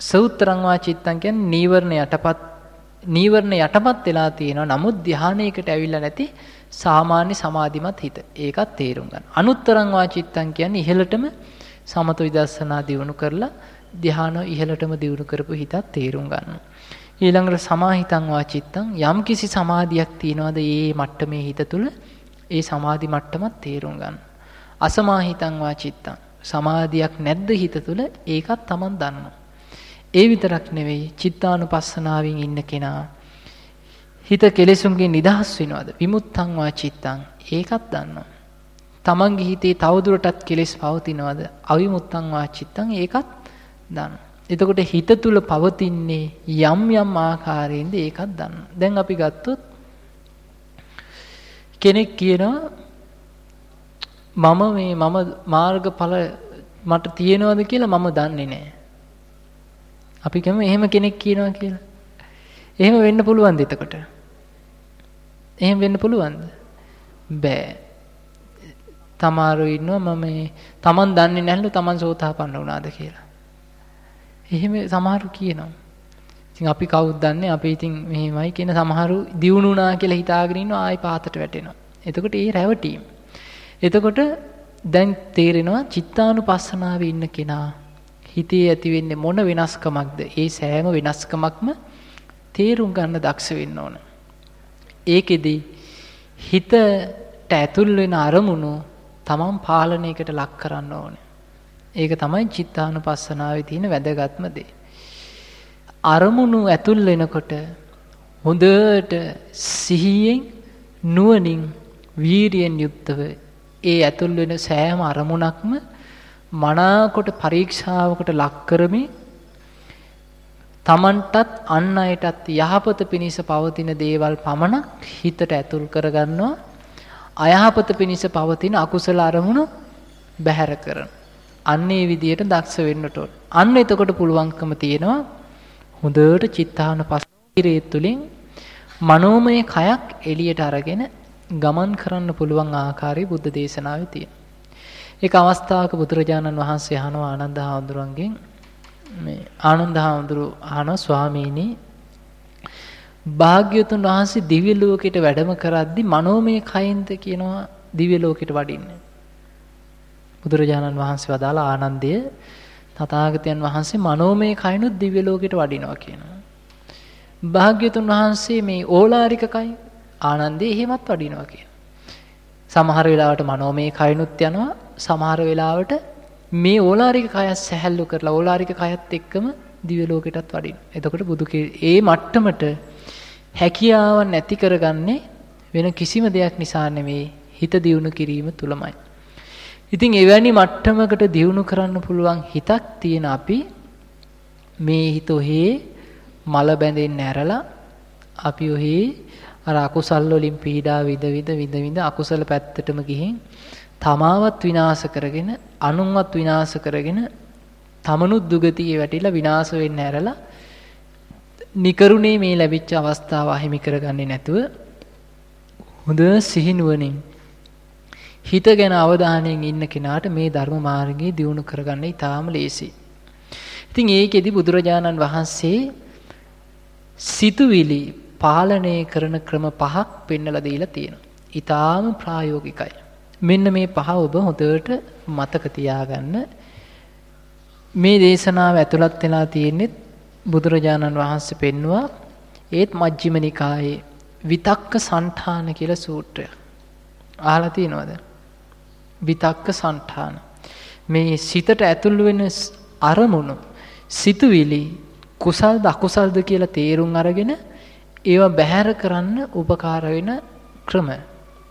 සෞත්තරං වාචිත්තං කියන්නේ නීවරණ යටපත් නීවරණ යටපත් වෙලා තියෙනවා. නමුත් ධානයකට ඇවිල්ලා නැති සාමාන්‍ය සමාධිමත් හිත. ඒකත් තේරුම් ගන්න. අනුත්තරං වාචිත්තං කියන්නේ ඉහළටම සමත විදර්ශනා දියුණු කරලා ධ්‍යාන ඉහළටම දියුණු කරපු හිතත් තේරුම් ගන්න. ඊළඟට සමාහිතං වාචිත්තං යම් කිසි සමාධියක් තියනවාද ඒ මට්ටමේ හිත තුළ ඒ සමාධි මට්ටමත් තේරුම් ගන්න. අසමාහිතං වාචිත්තං සමාධියක් නැද්ද හිත තුළ ඒකත් Taman දන්නවා. ඒ විතරක් නෙවෙයි චිත්තානුපස්සනාවෙන් ඉන්න කෙනා හිත කෙලෙසුන්ගෙන් නිදහස් වෙනවද විමුත්තං වාචිත්තං ඒකත් දන්නවා. තමන්ගේ හිතේ තවදුරටත් කෙලෙස් පවතිනවද අවිමුත්තං වාචිත්තං ඒකත් දන්නවා. එතකොට හිත තුල පවතින්නේ යම් යම් ආකාරයෙන්ද ඒකත් දන්න. දැන් අපි ගත්තොත් කෙනෙක් කියනවා මම මේ මම මාර්ගඵල මට තියෙනවද කියලා මම දන්නේ නැහැ. අපි කියමු එහෙම කෙනෙක් කියනවා කියලා. එහෙම වෙන්න පුළුවන්ද එතකොට? එහෙම වෙන්න පුළුවන්ද? බෑ. තමාරු ඉන්නවා මම මේ Taman දන්නේ නැහැලු Taman සෝතාපන්න වුණාද කියලා. එහෙම සමහරු කියනවා. ඉතින් අපි කවුද දන්නේ අපි ඉතින් මෙහෙමයි කියන සමහරු දියුණු වුණා කියලා හිතාගෙන ඉන්නවා ආයි පාතට වැටෙනවා. එතකොට ඒ රැවටීම. එතකොට දැන් තේරෙනවා චිත්තානුපස්සනාවේ ඉන්න කෙනා හිතේ ඇති වෙන්නේ මොන වෙනස්කමක්ද? ඒ සෑම වෙනස්කමක්ම තේරුම් ගන්න දක්ෂ වෙන්න ඕන. ඒකෙදි හිතට ඇතුල් වෙන අරමුණු තමන් පාලනයකට ලක් කරන්න ඕනේ. ඒක තමයි චිත්තානුපස්සනාවේ තියෙන වැදගත්ම දේ. අරමුණු ඇතුල් වෙනකොට හොඳට සිහියෙන් නුවණින් වීරියෙන් යුක්තව ඒ ඇතුල් වෙන සෑම අරමුණක්ම මනාකොට පරීක්ෂාවකට ලක් කරමින් තමන්ටත් අන් අයටත් යහපත පිණිස පවතින දේවල් පමණක් හිතට ඇතුල් කරගන්නවා අයහපත පිණිස පවතින අකුසල අරමුණු බැහැර කරන. අන්නේ විදියට දක්ෂ වෙන්නට ඕන. අන්න එතකොට පුළුවන්කම තියෙනවා හොඳට චිත්තානුපස්සීරේ තුලින් මනෝමය කයක් එළියට අරගෙන ගමන් කරන්න පුළුවන් ආකාරය බුද්ධ දේශනාවේ තියෙනවා. ඒක අවස්ථාවක බුදුරජාණන් වහන්සේ අහනවා ආනන්ද හාමුදුරන්ගෙන් මේ ආනන්ද හාමුදුරු අහනවා ස්වාමීනි භාග්‍යතුන් වහන්සේ දිව්‍ය ලෝකෙට වැඩම කරද්දි මනෝමය කයින්ද කියනවා දිව්‍ය ලෝකෙට වඩින්නේ. බුදුරජාණන් වහන්සේ වදාළ ආනන්දය තථාගතයන් වහන්සේ මනෝමය කයිනුත් දිව්‍ය ලෝකෙට වඩිනවා කියනවා. භාග්‍යතුන් වහන්සේ මේ ඕලාරික කයි ආනන්දේ එහෙමත් වඩිනවා කියන. සමහර වෙලාවට මනෝමය කයිනුත් යනවා සමහර වෙලාවට මේ ඕලාරික කයත් සැහැල්ලු කරලා ඕලාරික කයත් එක්කම දිව්‍ය ලෝකෙටත් වඩින. එතකොට බුදු ඒ මට්ටමට හැකියාවන් නැති කරගන්නේ වෙන කිසිම දෙයක් නිසා නෙමෙයි හිත දියුණු කිරීම තුලමයි. ඉතින් එවැනි මට්ටමකට දියුණු කරන්න පුළුවන් හිතක් තියෙන අපි මේ හිත ඔහේ මල බැඳෙන්න ඇරලා අපි ඔහේ අර අකුසල් වලින් පීඩා විඳ විඳ විඳ විඳ අකුසල පැත්තටම ගිහින් තමාවත් විනාශ කරගෙන අනුන්වත් විනාශ කරගෙන තමනුත් දුගතියේ වැටිලා විනාශ වෙන්න ඇරලා නිකරුණේ මේ ලැබිච්ච අවස්ථාව අහිමි කරගන්නේ නැතුව හොඳ සිහිනුවණින් හිත ගැන අවධානයෙන් ඉන්න කෙනාට මේ ධර්ම මාර්ගයේ දියුණු කරගන්න ඉතාම ලේසියි. ඉතින් ඒකෙදි බුදුරජාණන් වහන්සේ සිතුවිලි පාලනය කරන ක්‍රම පහක් පෙන්නලා දීලා තියෙනවා. ඊටාම ප්‍රායෝගිකයි. මෙන්න මේ පහ ඔබ හොඳට මතක තියාගන්න. මේ දේශනාව ඇතුළත් වෙලා තියෙන්නේ බුදුරජාණන් වහන්සේ පෙන්වුවා ඒත් මජ්ක්‍ධිම නිකායේ විතක්ක සන්ඨාන කියලා සූත්‍රය. අහලා තියෙනවද? විතක්ක සන්ඨාන. මේ සිතට ඇතුල් වෙන අරමුණු සිතුවිලි කුසල්ද අකුසල්ද කියලා තේරුම් අරගෙන ඒවා බැහැර කරන්න උපකාර වෙන ක්‍රම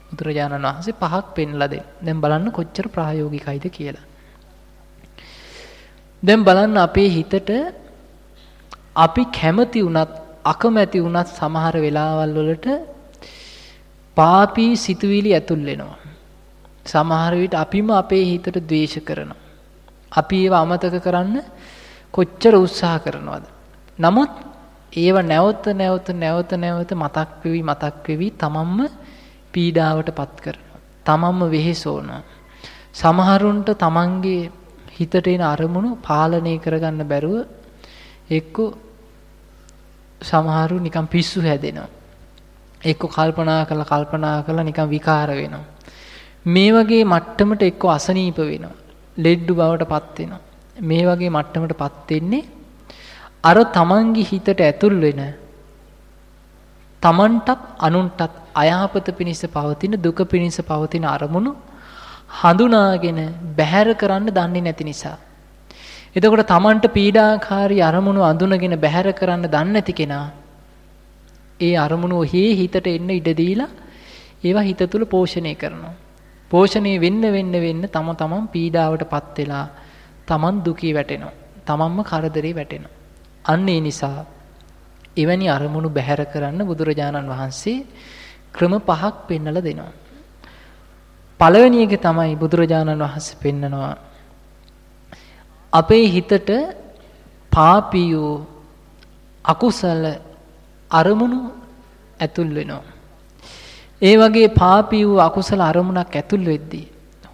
බුදුරජාණන් වහන්සේ පහක් පෙන්ලා දෙන්න. දැන් බලන්න කොච්චර ප්‍රායෝගිකයිද කියලා. දැන් බලන්න අපේ හිතට අපි කැමති වුණත් අකමැති වුණත් සමහර වෙලාවල් වලට පාපී සිතුවිලි ඇතුල් වෙනවා. සමහර විට අපිම අපේ හිතට ද්වේෂ කරනවා. අපි ඒව අමතක කරන්න කොච්චර උත්සාහ කරනවද? නමුත් ඒව නැවත නැවත නැවත නැවත මතක් වෙවි මතක් වෙවි තමන්ම පීඩාවට පත් කරනවා. තමන්ම වෙහෙසෝනවා. සමහරුන්ට තමන්ගේ හිතට එන අරමුණු පාලනය කරගන්න බැරුව එක්ක සමහරු නිකන් පිස්සු හැදෙනවා. එක්ක කල්පනා කරලා කල්පනා කරලා නිකන් විකාර වෙනවා. මේ වගේ මට්ටමට එක්ක අසනීප වෙනවා. ලෙඩ්ඩු බවට පත් වෙනවා. මේ වගේ මට්ටමට පත් වෙන්නේ අර තමන්ගේ හිතට ඇතුල් වෙන තමන්ටත් අනුන්ටත් අයහපත පිණිස පවතින දුක පිණිස පවතින අරමුණු හඳුනාගෙන බැහැර කරන්න දන්නේ නැති නිසා. එතකොට තමන්ට පීඩාකාරී අරමුණු අඳුනගෙන බැහැර කරන්න දන්නේ නැති කෙනා ඒ අරමුණු ඔහේ හිතට එන්න ඉඩ දීලා ඒවා හිත තුල පෝෂණය කරනවා. පෝෂණය වෙන්න වෙන්න වෙන්න තම තමන් පීඩාවටපත් වෙලා තමන් දුකී වැටෙනවා. තමන්ම කරදරේ වැටෙනවා. අන්න ඒ නිසා එවැනි අරමුණු බැහැර කරන්න බුදුරජාණන් වහන්සේ ක්‍රම පහක් පෙන්නලා දෙනවා. පළවෙනි එක තමයි බුදුරජාණන් වහන්සේ පෙන්නනවා අපේ හිතට පාපී වූ අකුසල අරමුණු ඇතුල් වෙනවා. ඒ වගේ පාපී වූ අකුසල අරමුණක් ඇතුල් වෙද්දී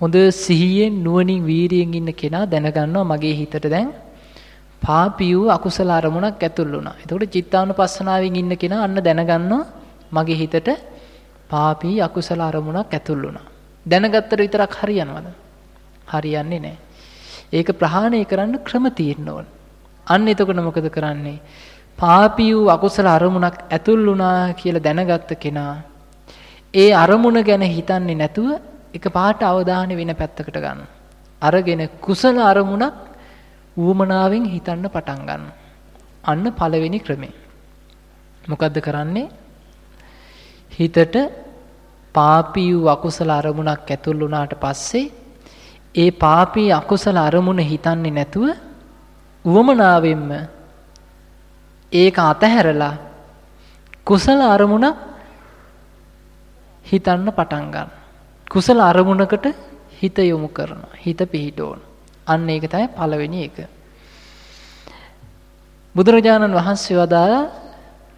හොඳ සිහියෙන් නුවණින් වීරියෙන් ඉන්න කෙනා දැනගන්නවා මගේ හිතට දැන් පාපී වූ අකුසල අරමුණක් ඇතුල් වුණා. එතකොට චිත්තානුපස්සනාවෙන් ඉන්න කෙනා අන්න දැනගන්නවා මගේ හිතට පාපී අකුසල අරමුණක් ඇතුල් වුණා. දැනගත්තට විතරක් හරියනවද? හරියන්නේ නැහැ. ඒක ප්‍රහාණය කරන්න ක්‍රම තියෙන්න ඕන. අන්න එතකොට මොකද කරන්නේ? පාපී වූ අකුසල අරමුණක් ඇතුල් වුණා කියලා දැනගත්ත කෙනා ඒ අරමුණ ගැන හිතන්නේ නැතුව එක පාට අවධානය වෙන පැත්තකට ගන්න. අරගෙන කුසල අරමුණක් ඌමනාවෙන් හිතන්න පටන් ගන්න. අන්න පළවෙනි ක්‍රමය. මොකද්ද කරන්නේ? හිතට පාපී වූ අකුසල අරමුණක් ඇතුල් වුණාට පස්සේ ඒ පාපී අකුසල අරමුණ හිතන්නේ නැතුව උවමනාවෙන්ම ඒක අතහැරලා කුසල අරමුණක් හිතන්න පටන් ගන්න. කුසල අරමුණකට හිත යොමු කරනවා. හිත පිහිටවන. අන්න ඒක තමයි පළවෙනි එක. බුදුරජාණන් වහන්සේ වදාලා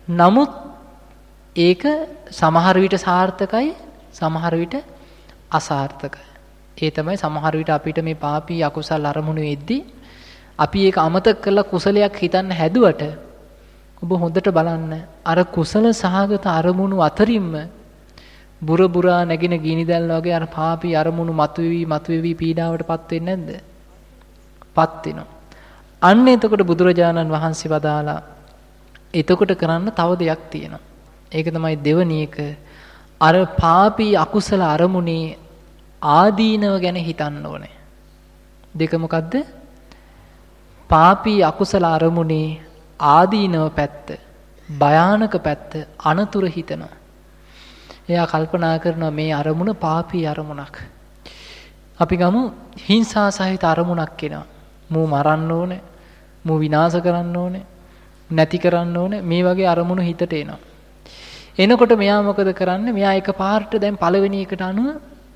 නමුත් ඒක සමහර විට සාර්ථකයි සමහර විට අසාර්ථකයි. ඒ තමයි සමහර විට අපිට මේ පාපී අකුසල් අරමුණු වෙද්දී අපි ඒක අමතක කරලා කුසලයක් හිතන්න හැදුවට ඔබ හොඳට බලන්න අර කුසල සහගත අරමුණු අතරින්ම බුර බුරා නැගින ගිනි දැල් වගේ අර පාපී අරමුණු මතුවේවි මතුවේවි පීඩාවටපත් වෙන්නේ නැද්ද? පත් වෙනවා. අන්න එතකොට බුදුරජාණන් වහන්සේ වදාලා එතකොට කරන්න තව දෙයක් තියෙනවා. ඒක තමයි දෙවනි එක අර පාපී අකුසල අරමුණේ ආදීනව ගැන හිතන්න ඕනේ. දෙක මොකද්ද? පාපී අකුසල අරමුණේ ආදීනව පැත්ත භයානක පැත්ත අනතුර හිතනවා. එයා කල්පනා කරනවා මේ අරමුණ පාපී අරමුණක්. අපි ගමු හිංසා සහිත අරමුණක් එනවා. මූ මරන්න ඕනේ, මූ විනාශ කරන්න ඕනේ, නැති කරන්න ඕනේ මේ වගේ අරමුණු හිතට එනවා. එනකොට මෙයා මොකද කරන්නේ? මෙයා එකපාරට දැන් පළවෙනි එකට අනුව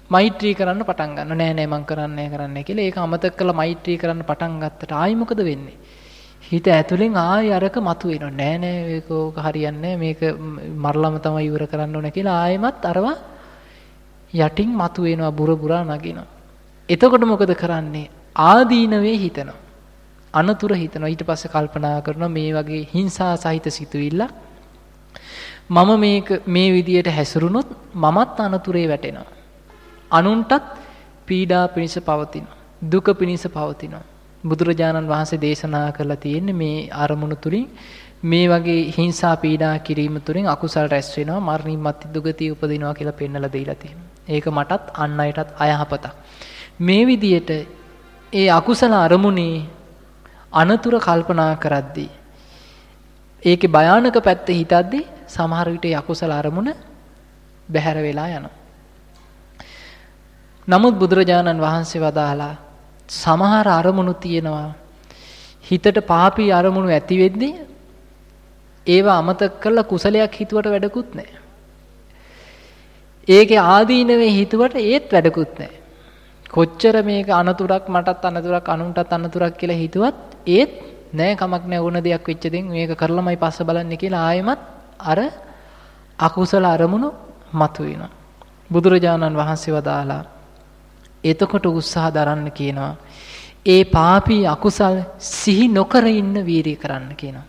මෛත්‍රී කරන්න පටන් ගන්නවා. නෑ නෑ මං කරන්නේ කරන්නේ කියලා. ඒක අමතක කරලා මෛත්‍රී කරන්න පටන් ගත්තට ආයි මොකද වෙන්නේ? හිත ඇතුලෙන් ආයි අරක මතුවෙනවා. නෑ නෑ මේක ඕක හරියන්නේ මේක මරලම තමයි ඉවර කරන්න ඕන කියලා ආයෙමත් අරවා යටින් මතුවෙනවා බුර බුරා නගිනවා. එතකොට මොකද කරන්නේ? ආදීනවේ හිතනවා. අනතුර හිතනවා. ඊට පස්සේ කල්පනා කරනවා මේ වගේ හිංසා සහිත සිතුවිල්ල මම මේක මේ විදියට හැසිරුණොත් මමත් අනතුරේ වැටෙනවා. අනුන්ටත් පීඩා පිණිස පවතිනවා. දුක පිණිස පවතිනවා. බුදුරජාණන් වහන්සේ දේශනා කරලා තියෙන්නේ මේ අරමුණු තුලින් මේ වගේ හිංසා පීඩා කිරීම තුලින් අකුසල් රැස් වෙනවා මරණින් මත් දුගතිය උපදිනවා කියලා පෙන්වලා දීලා තියෙනවා. ඒක මටත් අන් අයටත් අයහපතක්. මේ විදියට ඒ අකුසල අරමුණේ අනතුර කල්පනා කරද්දී ඒකේ භයානක පැත්ත හිතද්දී සමහර විට අකුසල අරමුණ බැහැර වෙලා යනවා. නමුත් බුදුරජාණන් වහන්සේ වදාලා සමහර අරමුණු තියෙනවා හිතට පාපී අරමුණු ඇති වෙද්දී ඒවා අමතක කරලා කුසලයක් හිතුවට වැඩකුත් නැහැ. ඒකේ ආදීනවේ හිතුවට ඒත් වැඩකුත් නැහැ. කොච්චර මේක අනතුරක් මටත් අනතුරක් අනුන්ටත් අනතුරක් කියලා හිතුවත් ඒත් නෑ කමක් නෑ ඕන දෙයක් වෙච්ච දෙන් මේක කරලමයි පස්ස බලන්නේ කියලා ආයෙමත් අර අකුසල අරමුණු මතුවෙනවා. බුදුරජාණන් වහන්සේ වදාලා එතකොට උත්සාහ දරන්න කියනවා. ඒ පාපී අකුසල් සිහි නොකර ඉන්න වීරිය කරන්න කියනවා.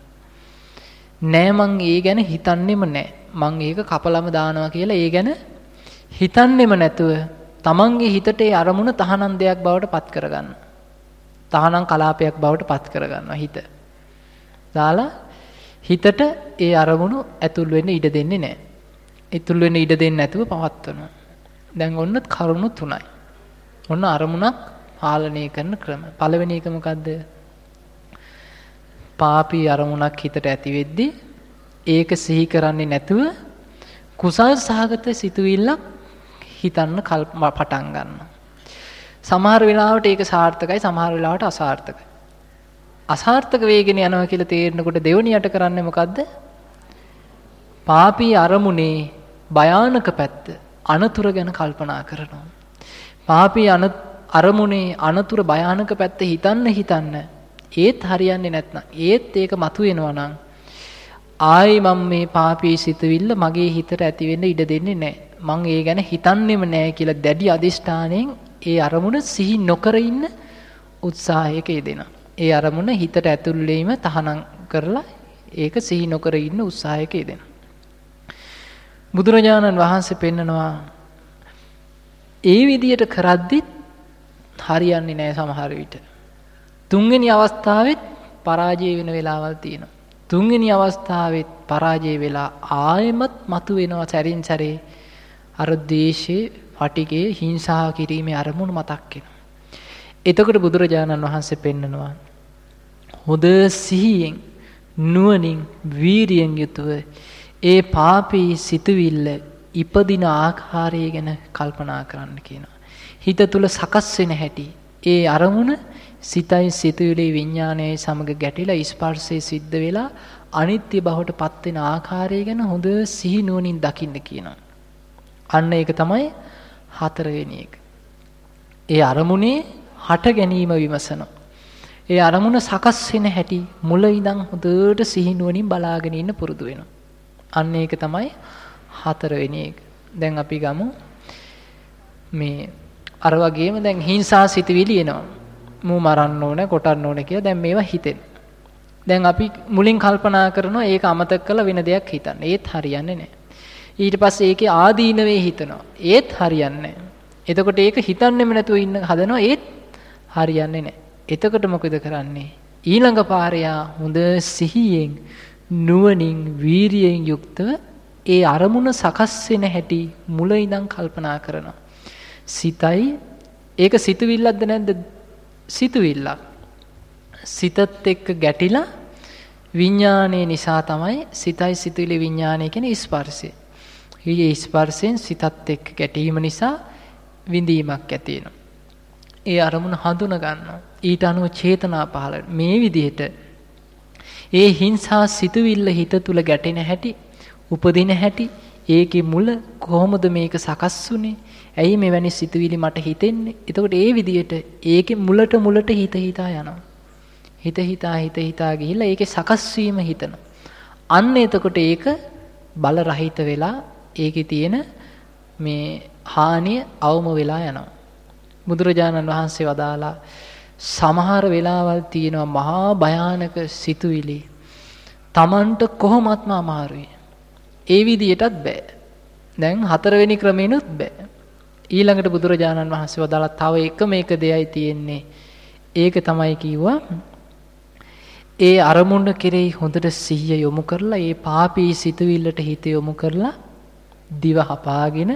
නෑ මං ඒ ගැන හිතන්නෙම නෑ. මං ඒක කපලම දානවා කියලා ඒ ගැන හිතන්නෙම නැතුව තමන්ගේ හිතට ඒ අරමුණ තහනම් දෙයක් බවට පත් කරගන්න. තහනම් කලාපයක් බවට පත් කරගන්නවා හිත. දාලා හිතට ඒ අරමුණු ඇතුල් වෙන්න ඉඩ දෙන්නේ නැහැ. ඇතුල් වෙන්න ඉඩ දෙන්නේ නැතුව පවත්වනවා. දැන් ඔන්න කරුණු තුනයි. ඔන්න අරමුණක් පාලනය කරන ක්‍රම. පළවෙනි එක මොකද්ද? පාපී අරමුණක් හිතට ඇති වෙද්දී ඒක සිහි කරන්නේ නැතුව කුසල් සහගත සිතුවිල්ලක් හිතන්න පටන් ගන්නවා. සමහර වෙලාවට ඒක සාර්ථකයි සමහර වෙලාවට අසාර්ථකයි. අසාර්ථක වේගෙන යනවා කියලා තේරෙනකොට දෙවණියට කරන්නේ මොකද්ද? පාපී අරමුණේ භයානක පැත්ත අනතුර ගැන කල්පනා කරනවා. පාපී අරමුණේ අනතුර භයානක පැත්ත හිතන්න හිතන්න ඒත් හරියන්නේ නැත්නම් ඒත් ඒක මතුවෙනවා නම් ආයි මම මේ පාපී සිතවිල්ල මගේ හිතට ඇති වෙන්න ඉඩ දෙන්නේ නැහැ. මං ඒ ගැන හිතන්නෙම නැහැ කියලා දැඩි අදිෂ්ඨානයෙන් ඒ අරමුණ සිහි නොකර ඉන්න උත්සාහයක යෙදෙනවා. ඒ අරමුණ හිතට ඇතුල් වීම තහනම් කරලා ඒක සිහි නොකර ඉන්න උත්සාහයක යෙදෙනවා. බුදුරජාණන් වහන්සේ පෙන්නනවා ඒ විදියට කරද්දිත් හරියන්නේ නැහැ සමහර විට. තුන්වෙනි අවස්ථාවෙත් පරාජය වෙන වෙලාවල් තියෙනවා. තුන්වෙනි අවස්ථාවෙත් පරාජය වෙලා ආයෙමත් මතු වෙනවා සැරින් සැරේ අර දේශේ පටිගේ හිංසා කිරීමේ අරමුණු මතක් වෙනවා. එතකොට බුදුරජාණන් වහන්සේ පෙන්නනවා හොඳ සිහියෙන් නුවණින් වීරියෙන් යුතුව ඒ පාපී සිතුවිල්ල ඉපදින ආකාරය ගැන කල්පනා කරන්න කියනවා. හිත තුල සකස් වෙන හැටි ඒ අරමුණ සිතයි සිතුවිලි විඥානයයි සමග ගැටිලා ස්පර්ශයේ සිද්ධ වෙලා අනිත්‍ය බවට පත් වෙන ආකාරය ගැන හොඳ සිහි නුවණින් දකින්න කියනවා. අන්න ඒක තමයි හතරවෙනි එක. ඒ අරමුණේ හට ගැනීම විමසනවා. ඒ අරමුණ සකස් වෙන හැටි මුල ඉඳන් හොඳට සිහි නුවණින් බලාගෙන ඉන්න පුරුදු වෙනවා. අන්න ඒක තමයි හතරවෙනි එක. දැන් අපි ගමු මේ අර වගේම දැන් හිංසා සිතුවිලි එනවා. මූ මරන්න ඕන කොටන්න ඕන කියලා දැන් මේවා හිතෙන. දැන් අපි මුලින් කල්පනා කරනවා ඒක අමතක කළ වෙන දෙයක් හිතන්න. ඒත් හරියන්නේ නැහැ. ඊට පස්සේ ඒකේ ආදීනවේ හිතනවා. ඒත් හරියන්නේ එතකොට ඒක හිතන්නෙම නැතුව ඉන්න හදනවා ඒත් හරියන්නේ නැහැ. එතකොට මොකද කරන්නේ? ඊළඟ පාරයා හොඳ සිහියෙන් නුවණින් වීරියෙන් යුක්තව ඒ අරමුණ සකස් වෙන හැටි මුල ඉඳන් කල්පනා කරනවා. සිතයි ඒක සිතුවිල්ලක්ද නැද්ද? සිතුවිල්ලක්. සිතත් එක්ක ගැටිලා විඥානයේ නිසා තමයි සිතයි සිතුවිලි විඥානය කියන ස්පර්ශය. ඊයේ ස්පර්ශයෙන් සිතත් එක්ක ගැටීම නිසා විඳීමක් ඇති වෙනවා. ඒ අරමුණ හඳුන ගන්නවා. ඊට අනුව චේතනා පහළ මේ විදිහට ඒ හිංසා සිතුවිල්ල හිත තුල ගැටෙන හැටි, උපදින හැටි, ඒකේ මුල කොහොමද මේක සකස් වුනේ? ඇයි මෙවැනි සිතුවිලි මට හිතෙන්නේ? එතකොට ඒ විදිහට ඒකේ මුලට මුලට හිත හිතා යනවා. හිත හිතා හිත හිතා ගිහිල්ලා ඒකේ සකස් වීම හිතනවා. අන්න එතකොට ඒක බල රහිත වෙලා ඒකේ තියෙන මේ හානිය අවම වෙලා යනවා. බුදුරජාණන් වහන්සේ වදාලා සමහර වෙලාවල් තියෙනවා මහා භයානක සිතුවිලි. Tamanට කොහොමත්ම අමාරුයි. ඒ විදියටත් බෑ. දැන් හතරවෙනි ක්‍රමෙනුත් බෑ. ඊළඟට බුදුරජාණන් වහන්සේ වදාලා තව එකම එක දෙයයි තියෙන්නේ. ඒක තමයි කිව්වා ඒ අරමුණ කෙරෙහි හොඳට සිහිය යොමු කරලා ඒ පාපී සිතුවිල්ලට හිත යොමු කරලා දිව හපාගෙන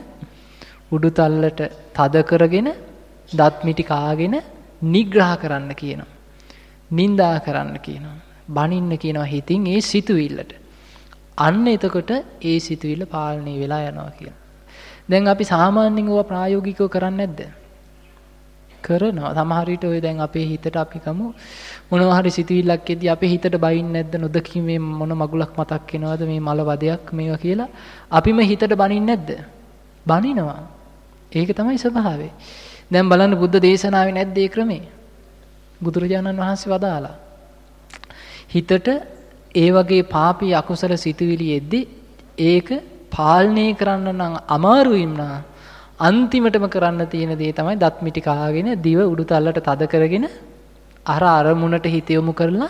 උඩු තල්ලට තද කරගෙන දත් මිටි කාගෙන නිග්‍රහ කරන්න කියනවා. නින්දා කරන්න කියනවා. බනින්න කියනවා හිතින් ඒ සිතුවිල්ලට. අන්න එතකොට ඒ සිතුවිල්ල පාලනය වෙලා යනවා කියනවා. දැන් අපි සාමාන්‍යයෙන් ඕවා ප්‍රායෝගිකව කරන්නේ නැද්ද? කරනවා. සමහර විට ඔය දැන් අපේ හිතට අපි කමු මොනවා හරි සිතුවිල්ලක් එද්දී අපේ හිතට බයින් නැද්ද නොදකීමේ මොන මගුලක් මතක් වෙනවද මේ මල වදයක් මේවා කියලා අපිම හිතට බනින්නේ නැද්ද? බනිනවා. ඒක තමයි ස්වභාවය. දැන් බලන්න බුද්ධ දේශනාවේ නැද්ද ඒ ක්‍රමේ? බුදුරජාණන් වහන්සේ වදාලා. හිතට ඒ වගේ පාපී අකුසල සිතුවිලි එද්දී ඒක පාලනය කරන්න නම් අමාරුයි නා අන්තිමටම කරන්න තියෙන දේ තමයි දත් මිටි කාගෙන දිව උඩු තල්ලට තද කරගෙන අර අරමුණට හිත යොමු කරලා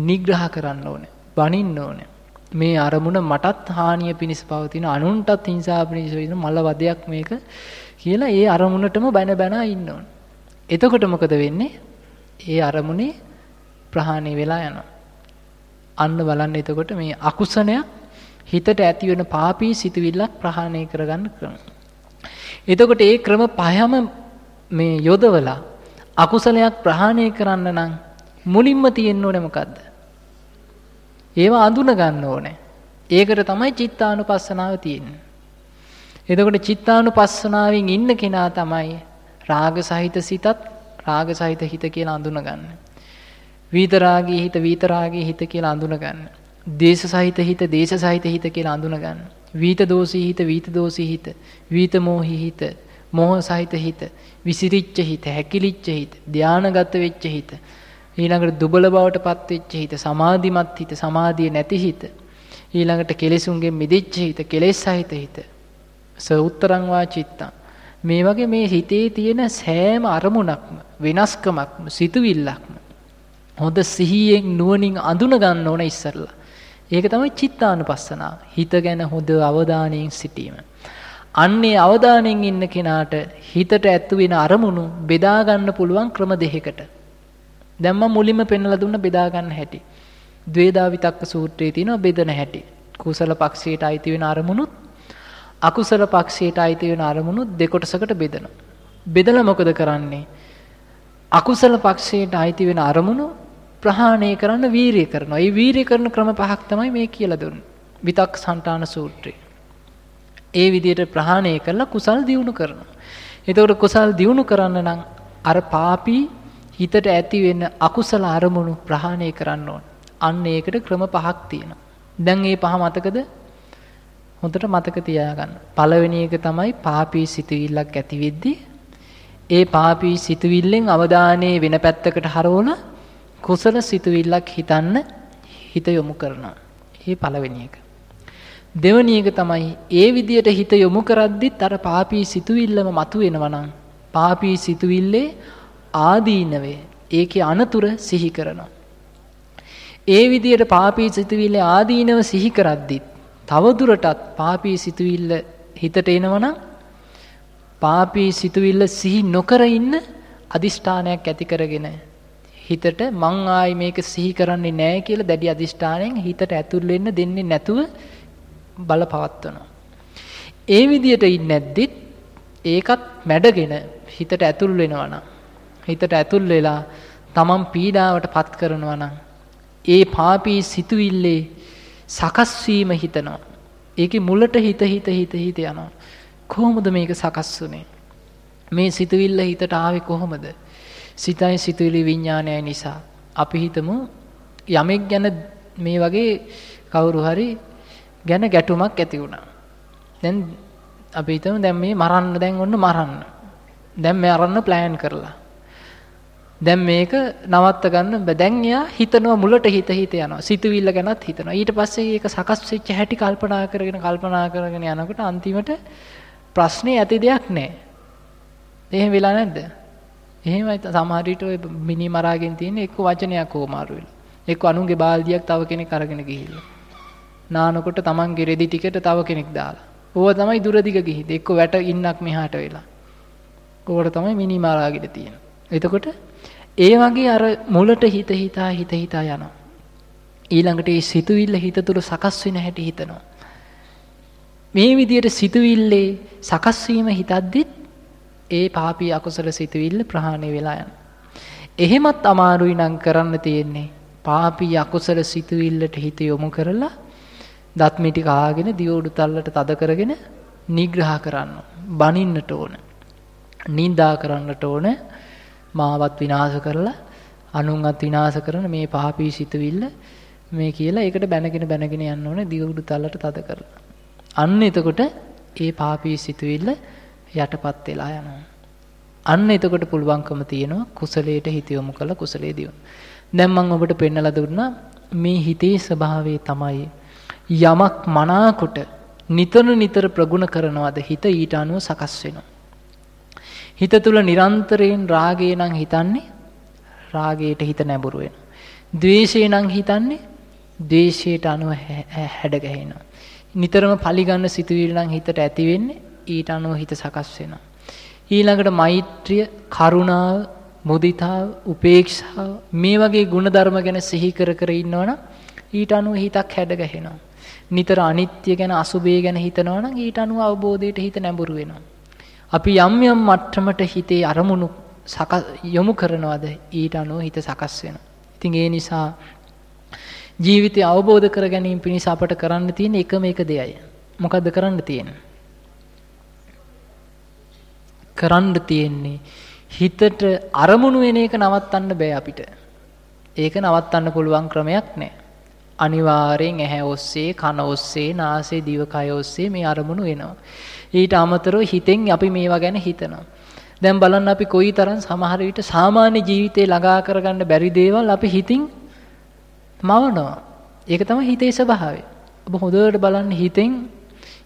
නිග්‍රහ කරන්න ඕනේ. බනින්න ඕනේ. මේ අරමුණ මටත් හානිය පිණිස පවතින අනුන්ටත් හිංසා පිණිස වෙන මල වදයක් මේක කියලා ඒ අරමුණටම බැන බැනා ඉන්න ඕන. එතකොට මොකද වෙන්නේ? ඒ අරමුණේ ප්‍රහාණය වෙලා යනවා. අන්න බලන්න එතකොට මේ අකුසනයක් හිතට ඇති වෙන පාපී සිතුවිල්ලක් ප්‍රහාණය කරගන්න ක්‍රම. එතකොට ඒ ක්‍රම පහම මේ යොදවලා අකුසලයක් ප්‍රහාණය කරන්න නම් මුලින්ම තියෙන්න ඕනේ මොකද්ද? ඒවා අඳුන ගන්න ඕනේ. ඒකට තමයි චිත්තානුපස්සනාව තියෙන්නේ. එතකොට චිත්තානුපස්සනාවෙන් ඉන්න කෙනා තමයි රාග සහිත සිතත් රාග සහිත හිත කියලා අඳුනගන්න. වීතරාගී හිත වීතරාගී හිත කියලා අඳුනගන්න. දේශ සහිත හිත දේශ සහිත හිත කියලා අඳුනගන්න. වීත දෝෂී හිත වීත දෝෂී හිත වීත මෝහි හිත මෝහ සහිත හිත විසිරිච්ච හිත හැකිලිච්ච හිත ධානාගත වෙච්ච හිත ඊළඟට දුබල බවට පත් වෙච්ච හිත සමාධිමත් හිත සමාධිය නැති හිත ඊළඟට කෙලෙසුන්ගෙන් මිදිච්ච හිත කෙලෙස් සහිත හිත ස උත්තරං වා චිත්තං මේ වගේ මේ හිතේ තියෙන සෑම අරමුණක්ම වෙනස්කමක්ම සිතුවිල්ලක්ම හොඳ සිහියෙන් නුවණින් අඳුන ගන්න ඕන ඉස්සරලා ඒක තමයි චිත්තානුපස්සනාව හිත ගැන හොඳ අවධානයෙන් සිටීම අන්නේ අවධානයෙන් ඉන්න කෙනාට හිතට ඇත්තු වෙන අරමුණු බෙදා ගන්න පුළුවන් ක්‍රම දෙකකට දැන් මම මුලින්ම පෙන්වලා දුන්න බෙදා ගන්න හැටි. ද්වේදා විතක්ක සූත්‍රයේ තියෙනවා බෙදන හැටි. කුසල පක්ෂයට අයිති වෙන අරමුණුත් අකුසල පක්ෂයට අයිති වෙන අරමුණුත් දෙකොටසකට බෙදනවා. බෙදලා මොකද කරන්නේ? අකුසල පක්ෂයට අයිති වෙන අරමුණු ප්‍රහාණය කරන්න වීරිය කරනවා. ඒ වීරිය කරන ක්‍රම පහක් තමයි මේ කියලා දුන්නේ. විතක් සන්තාන සූත්‍රය. ඒ විදිහට ප්‍රහාණය කරලා කුසල් දියුණු කරනවා. එතකොට කුසල් දියුණු කරන්න නම් අර පාපී හිතට ඇති වෙන අකුසල අරමුණු ප්‍රහාණය කරන්න ඕන. අන්න ඒකට ක්‍රම පහක් තියෙනවා. දැන් මේ පහ මතකද? හොඳට මතක තියාගන්න. පළවෙනි එක තමයි පාපී සිතුවිල්ලක් ඇති වෙද්දී ඒ පාපී සිතුවිල්ලෙන් අවධානය වෙන පැත්තකට හරවලා කුසල සිතුවිල්ලක් හිතන්න හිත යොමු කරනවා. ඒ පළවෙනි එක. දෙවැනි එක තමයි ඒ විදියට හිත යොමු කරද්දිත් අර පාපී සිතුවිල්ලම මතුවෙනවා නම් පාපී සිතුවිල්ලේ ආදීනවේ ඒකේ අනතුර සිහි කරනවා. ඒ විදියට පාපී සිතුවිල්ල ආදීනව සිහි කරද්දිත් තවදුරටත් පාපී සිතුවිල්ල හිතට එනවනම් පාපී සිතුවිල්ල සිහි නොකර ඉන්න අදිෂ්ඨානයක් ඇති කරගෙන හිතට මං ආයි මේක සිහි කරන්නේ නැහැ කියලා දැඩි අදිෂ්ඨානයෙන් හිතට ඇතුල් වෙන්න දෙන්නේ නැතුව බල පවත්වනවා. ඒ විදියට ඉන්නේ නැද්දිත් ඒකත් මැඩගෙන හිතට ඇතුල් වෙනවා නම් හිතට ඇතුල් වෙලා තමන් පීඩාවට පත් කරනවා නම් ඒ පාපී සිතුවිල්ලේ සකස් වීම හිතනවා. ඒකේ මුලට හිත හිත හිත හිත යනවා. කොහොමද මේක සකස් වුනේ? මේ සිතුවිල්ල හිතට ආවේ කොහොමද? සිතයි සිතුවිලි විඥානයයි නිසා. අපි හිතමු යමෙක් ගැන මේ වගේ කවුරු හරි ගැන ගැටුමක් ඇති වුණා. දැන් අපි හිතමු දැන් මේ මරන්න දැන් ඔන්න මරන්න. දැන් මේ අරන්න ප්ලෑන් කරලා. දැන් මේක නවත්ත ගන්න බෑ. දැන් එයා හිතනවා මුලට හිත හිත යනවා. සිතුවිල්ල ගැනත් හිතනවා. ඊට පස්සේ ඒක සකස් වෙච්ච හැටි කල්පනා කරගෙන කල්පනා කරගෙන යනකොට අන්තිමට ප්‍රශ්නේ ඇති දෙයක් නැහැ. එහෙම වෙලා නැද්ද? එහෙමයි සමහර විට ඔය මිනි මරාගෙන තියෙන එක්ක වචනයක් ඕමාරු වෙලා. එක්ක අනුන්ගේ බාල්දියක් තව කෙනෙක් අරගෙන ගිහිල්ලා. නානකොට තමන්ගේ රෙදි ටිකට තව කෙනෙක් දාලා. ඕව තමයි දුරදිග ගිහිද. එක්ක වැට ඉන්නක් මෙහාට වෙලා. ඕකට තමයි මිනි මරාගෙන තියෙන්නේ. එතකොට ඒ වගේ අර මුලට හිත හිතා හිත හිතා යනවා. ඊළඟට ඒ සිතුවිල්ල හිත තුළ සකස් වෙන හැටි හිතනවා. මේ විදියට සිතුවිල්ලේ සකස් වීම හිතද්දිත් ඒ පාපී අකුසල සිතුවිල්ල ප්‍රහාණය වෙලා යනවා. එහෙමත් අමාරුයි නම් කරන්න තියෙන්නේ පාපී අකුසල සිතුවිල්ලට හිත යොමු කරලා දත් මිටි කාගෙන දියෝඩු තල්ලට තද කරගෙන නිග්‍රහ කරන්න. බනින්නට ඕන. නින්දා කරන්නට ඕන. මාවත් විනාශ කරලා අනුන්වත් විනාශ කරන මේ පාපී සිතුවිල්ල මේ කියලා ඒකට බැනගෙන බැනගෙන යන්න ඕනේ දියුඩු තලට තද කරලා. අන්න එතකොට ඒ පාපී සිතුවිල්ල යටපත් වෙලා යනවා. අන්න එතකොට පුළුවන්කම තියෙනවා කුසලයට හිත යොමු කරලා කුසලයේ දියුණු. දැන් මම ඔබට පෙන්නලා දුන්නා මේ හිතේ ස්වභාවය තමයි යමක් මනාකොට නිතර නිතර ප්‍රගුණ කරනවාද හිත ඊට අනුව සකස් වෙනවා. හිත තුල නිරන්තරයෙන් රාගය නම් හිතන්නේ රාගයට හිත නැඹුරු වෙනවා. ද්වේෂය නම් හිතන්නේ ද්වේෂයට අනුව හැඩ ගැහෙනවා. නිතරම පලිගන්න සිතුවිලි නම් හිතට ඇති වෙන්නේ ඊට අනුව හිත සකස් වෙනවා. ඊළඟට මෛත්‍රිය, කරුණාව, මුදිතාව, උපේක්ෂාව මේ වගේ ಗುಣධර්ම ගැන සිහි කර කර ඉන්නවනම් ඊට අනුව හිතක් හැඩ ගැහෙනවා. නිතර අනිත්‍ය ගැන අසුබේ ගැන හිතනවා නම් ඊට අනුව අවබෝධයට හිත නැඹුරු වෙනවා. අපි යම් යම් මට්ටමට හිතේ අරමුණු යොමු කරනවද ඊට අනුව හිත සකස් වෙනවා. ඉතින් ඒ නිසා ජීවිතය අවබෝධ කර ගැනීම පිණිස අපට කරන්න තියෙන එකම එක දෙයයි. මොකද්ද කරන්න තියෙන්නේ? කරන්න තියෙන්නේ හිතට අරමුණු වෙන එක නවත්තන්න බෑ අපිට. ඒක නවත්තන්න පුළුවන් ක්‍රමයක් නෑ. අනිවාර්යෙන් ඇහැ ඔස්සේ කන ඔස්සේ නාසය දිවකය ඔස්සේ මේ අරමුණු වෙනවා. ඊට අමතරව හිතෙන් අපි මේවා ගැන හිතනවා. දැන් බලන්න අපි කොයි තරම් සමහර විට සාමාන්‍ය ජීවිතේ ළඟා කරගන්න බැරි දේවල් අපි හිතින් මවනවා. ඒක තමයි හිතේ ස්වභාවය. ඔබ හොඳට බලන්න හිතෙන්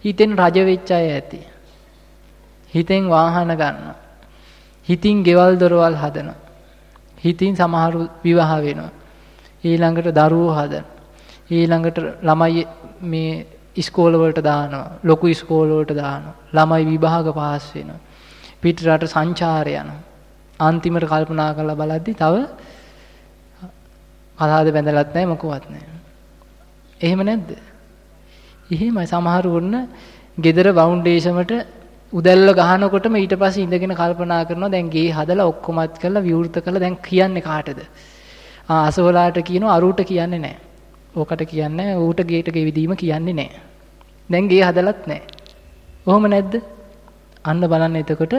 හිතෙන් රජ වෙච්ච අය ඇති. හිතෙන් වාහන ගන්නවා. හිතින් ගෙවල් දොරවල් හදනවා. හිතින් සමහරු විවාහ වෙනවා. ඊළඟට දරුවෝ හදන. ඊළඟට ළමයි මේ ඉස්කෝල වලට දානවා. ලොකු ඉස්කෝල වලට දානවා. ළමයි විභාග පාස් වෙනවා. පිට රට සංචාරය යනවා. අන්තිමට කල්පනා කරලා බලද්දි තව කතාද බැඳලත් නැහැ මොකවත් නැහැ. එහෙම නැද්ද? එහෙමයි සමහරු වුණ gedara ෆවුන්ඩේෂමට උදැල්ල ගහනකොටම ඊට පස්සේ ඉඳගෙන කල්පනා කරනවා දැන් ගේ හදලා ඔක්කොමත් කරලා විවෘත කරලා දැන් කියන්නේ කාටද? ආ අසවලාට කියනවා අරුට කියන්නේ නැහැ. ඕකට කියන්නේ ඌට ගේට ගෙවිදීම කියන්නේ නැහැ. දැන් ගේ හදලත් නැහැ. කොහොම නැද්ද? අන්න බලන්න එතකොට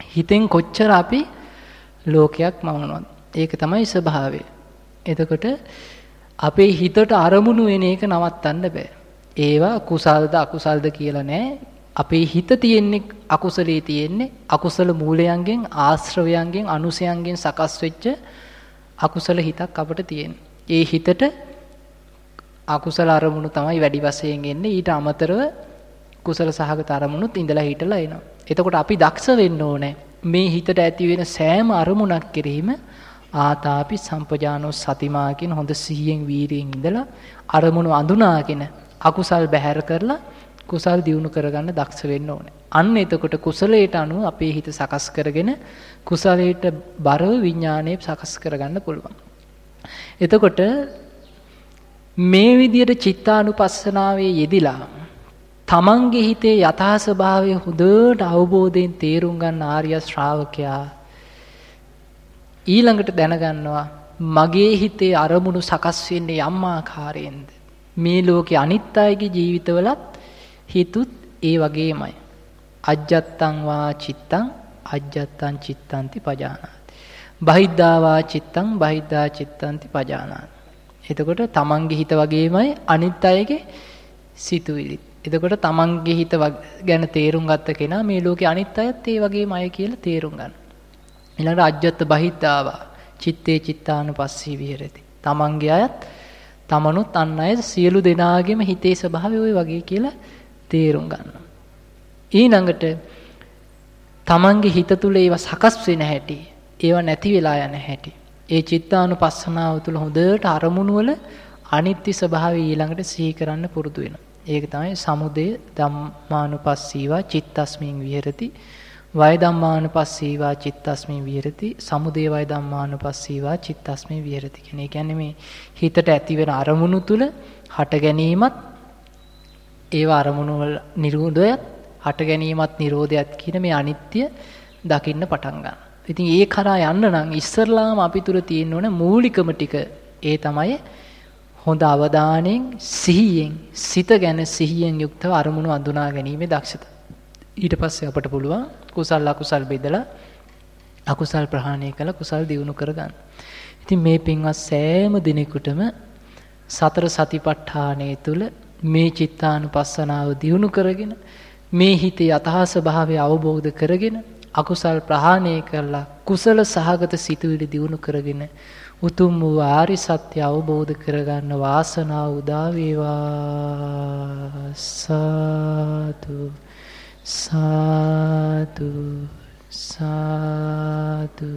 හිතෙන් කොච්චර අපි ලෝකයක් මවනවද? ඒක තමයි ස්වභාවය. එතකොට අපේ හිතට අරමුණු වෙන එක නවත්තන්න බෑ. ඒවා කුසල්ද අකුසල්ද කියලා නෑ. අපේ හිත තියෙන්නේ අකුසලයේ තියෙන්නේ අකුසල මූලයන්ගෙන් ආශ්‍රවයන්ගෙන් අනුසයන්ගෙන් සකස් වෙච්ච අකුසල හිතක් අපට තියෙන. ඒ හිතට අකුසල අරමුණු තමයි වැඩි වශයෙන් එන්නේ. ඊට අමතරව කුසල සහගත අරමුණුත් ඉඳලා හිටලා එනවා. එතකොට අපි දක්ෂ වෙන්න ඕනේ. මේ හිතට ඇති වෙන සෑම අරමුණක් කෙරෙහිම ආතාපි සම්පජානෝ සතිමා කියන හොඳ සිහියෙන් වීරියෙන් ඉඳලා අරමුණු අඳුනාගෙන අකුසල් බැහැර කරලා කුසල් දියුණු කරගන්න දක්ෂ වෙන්න ඕනේ. අන්න එතකොට කුසලයට අනුව අපේ හිත සකස් කරගෙන කුසලයට බරව විඥානය සකස් කරගන්න පුළුවන්. එතකොට මේ විදියට චිත්තානුපස්සනාවේ යෙදිලා තමන්ගේ හිතේ යථා ස්වභාවය හොඳට අවබෝධයෙන් තේරුම් ගන්න ආර්ය ශ්‍රාවකයා ඊළඟට දැනගන්නවා මගේ හිතේ අරමුණු සකස් වෙන්නේ යම් ආකාරයෙන්ද මේ ලෝකේ අනිත් අයගේ ජීවිතවලත් හිතුත් ඒ වගේමයි. අජ්ජත්තං වා චිත්තං අජ්ජත්තං චිත්තන්ති පජානාති. බහිද්ධා වා චිත්තං බහිද්ධා චිත්තන්ති පජානාති. එතකොට තමන්ගේ හිත වගේමයි අනිත් අයගේ සිතුවිලිත් එතකොට තමන්ගේ හිත ගැන තේරුම් ගත්ත කෙනා මේ ලෝකේ අනිත් අයත් ඒ වගේම අය කියලා තේරුම් ගන්න. ඊළඟට අජ්ජත් බහිද්ධාවා. චිත්තේ චිත්තානුපස්සී විහෙරති. තමන්ගේ අයත් තමනුත් අන් අය සියලු දෙනාගේම හිතේ ස්වභාවය ওই වගේ කියලා තේරුම් ගන්නවා. ඊළඟට තමන්ගේ හිත තුල ඒවා සකස් වෙන හැටි, ඒවා නැති වෙලා යන හැටි. ඒ චිත්තානුපස්සනාව තුල හොඳට අරමුණු වල අනිත්‍ය ස්වභාවය ඊළඟට සිහි කරන්න පුරුදු වෙනවා. ඒක තමයි සමුදය ධම්මානුපස්සීවා චිත්තස්මින් විහෙරති වය ධම්මානුපස්සීවා චිත්තස්මින් විහෙරති සමුදය වය ධම්මානුපස්සීවා චිත්තස්මින් විහෙරති කියන. ඒ කියන්නේ මේ හිතට ඇතිවෙන අරමුණු තුල හට ගැනීමත් ඒව අරමුණු වල නිරෝධයත් හට ගැනීමත් නිරෝධයත් කියන මේ අනිත්‍ය දකින්න පටන් ගන්න. ඉතින් ඒ කරා යන්න නම් ඉස්සරලාම අපි තුල තියෙන්න ඕන මූලිකම ටික ඒ තමයි හොඳ අවධානයෙන් සිහියෙන් සිත ගැන සිහියෙන් යුක්තව අරමුණු අඳුනා ගැනීමේ දක්ෂතාව. ඊට පස්සේ අපට පුළුවන් කුසල් අකුසල් බෙදලා අකුසල් ප්‍රහාණය කළ කුසල් දියුණු කරගන්න. ඉතින් මේ පින්වත් සෑම දිනෙකටම සතර සතිපට්ඨානය තුල මේ චිත්තානුපස්සනාව දියුණු කරගෙන මේ හිතේ යථා ස්වභාවය අවබෝධ කරගෙන අකුසල් ප්‍රහාණය කරලා කුසල සහගත සිතුවිලි දියුණු කරගෙන උතුම් වූ ආරි සත්‍ය අවබෝධ කරගන්න වාසනාව උදා වේවා. සාදු සාදු සාදු.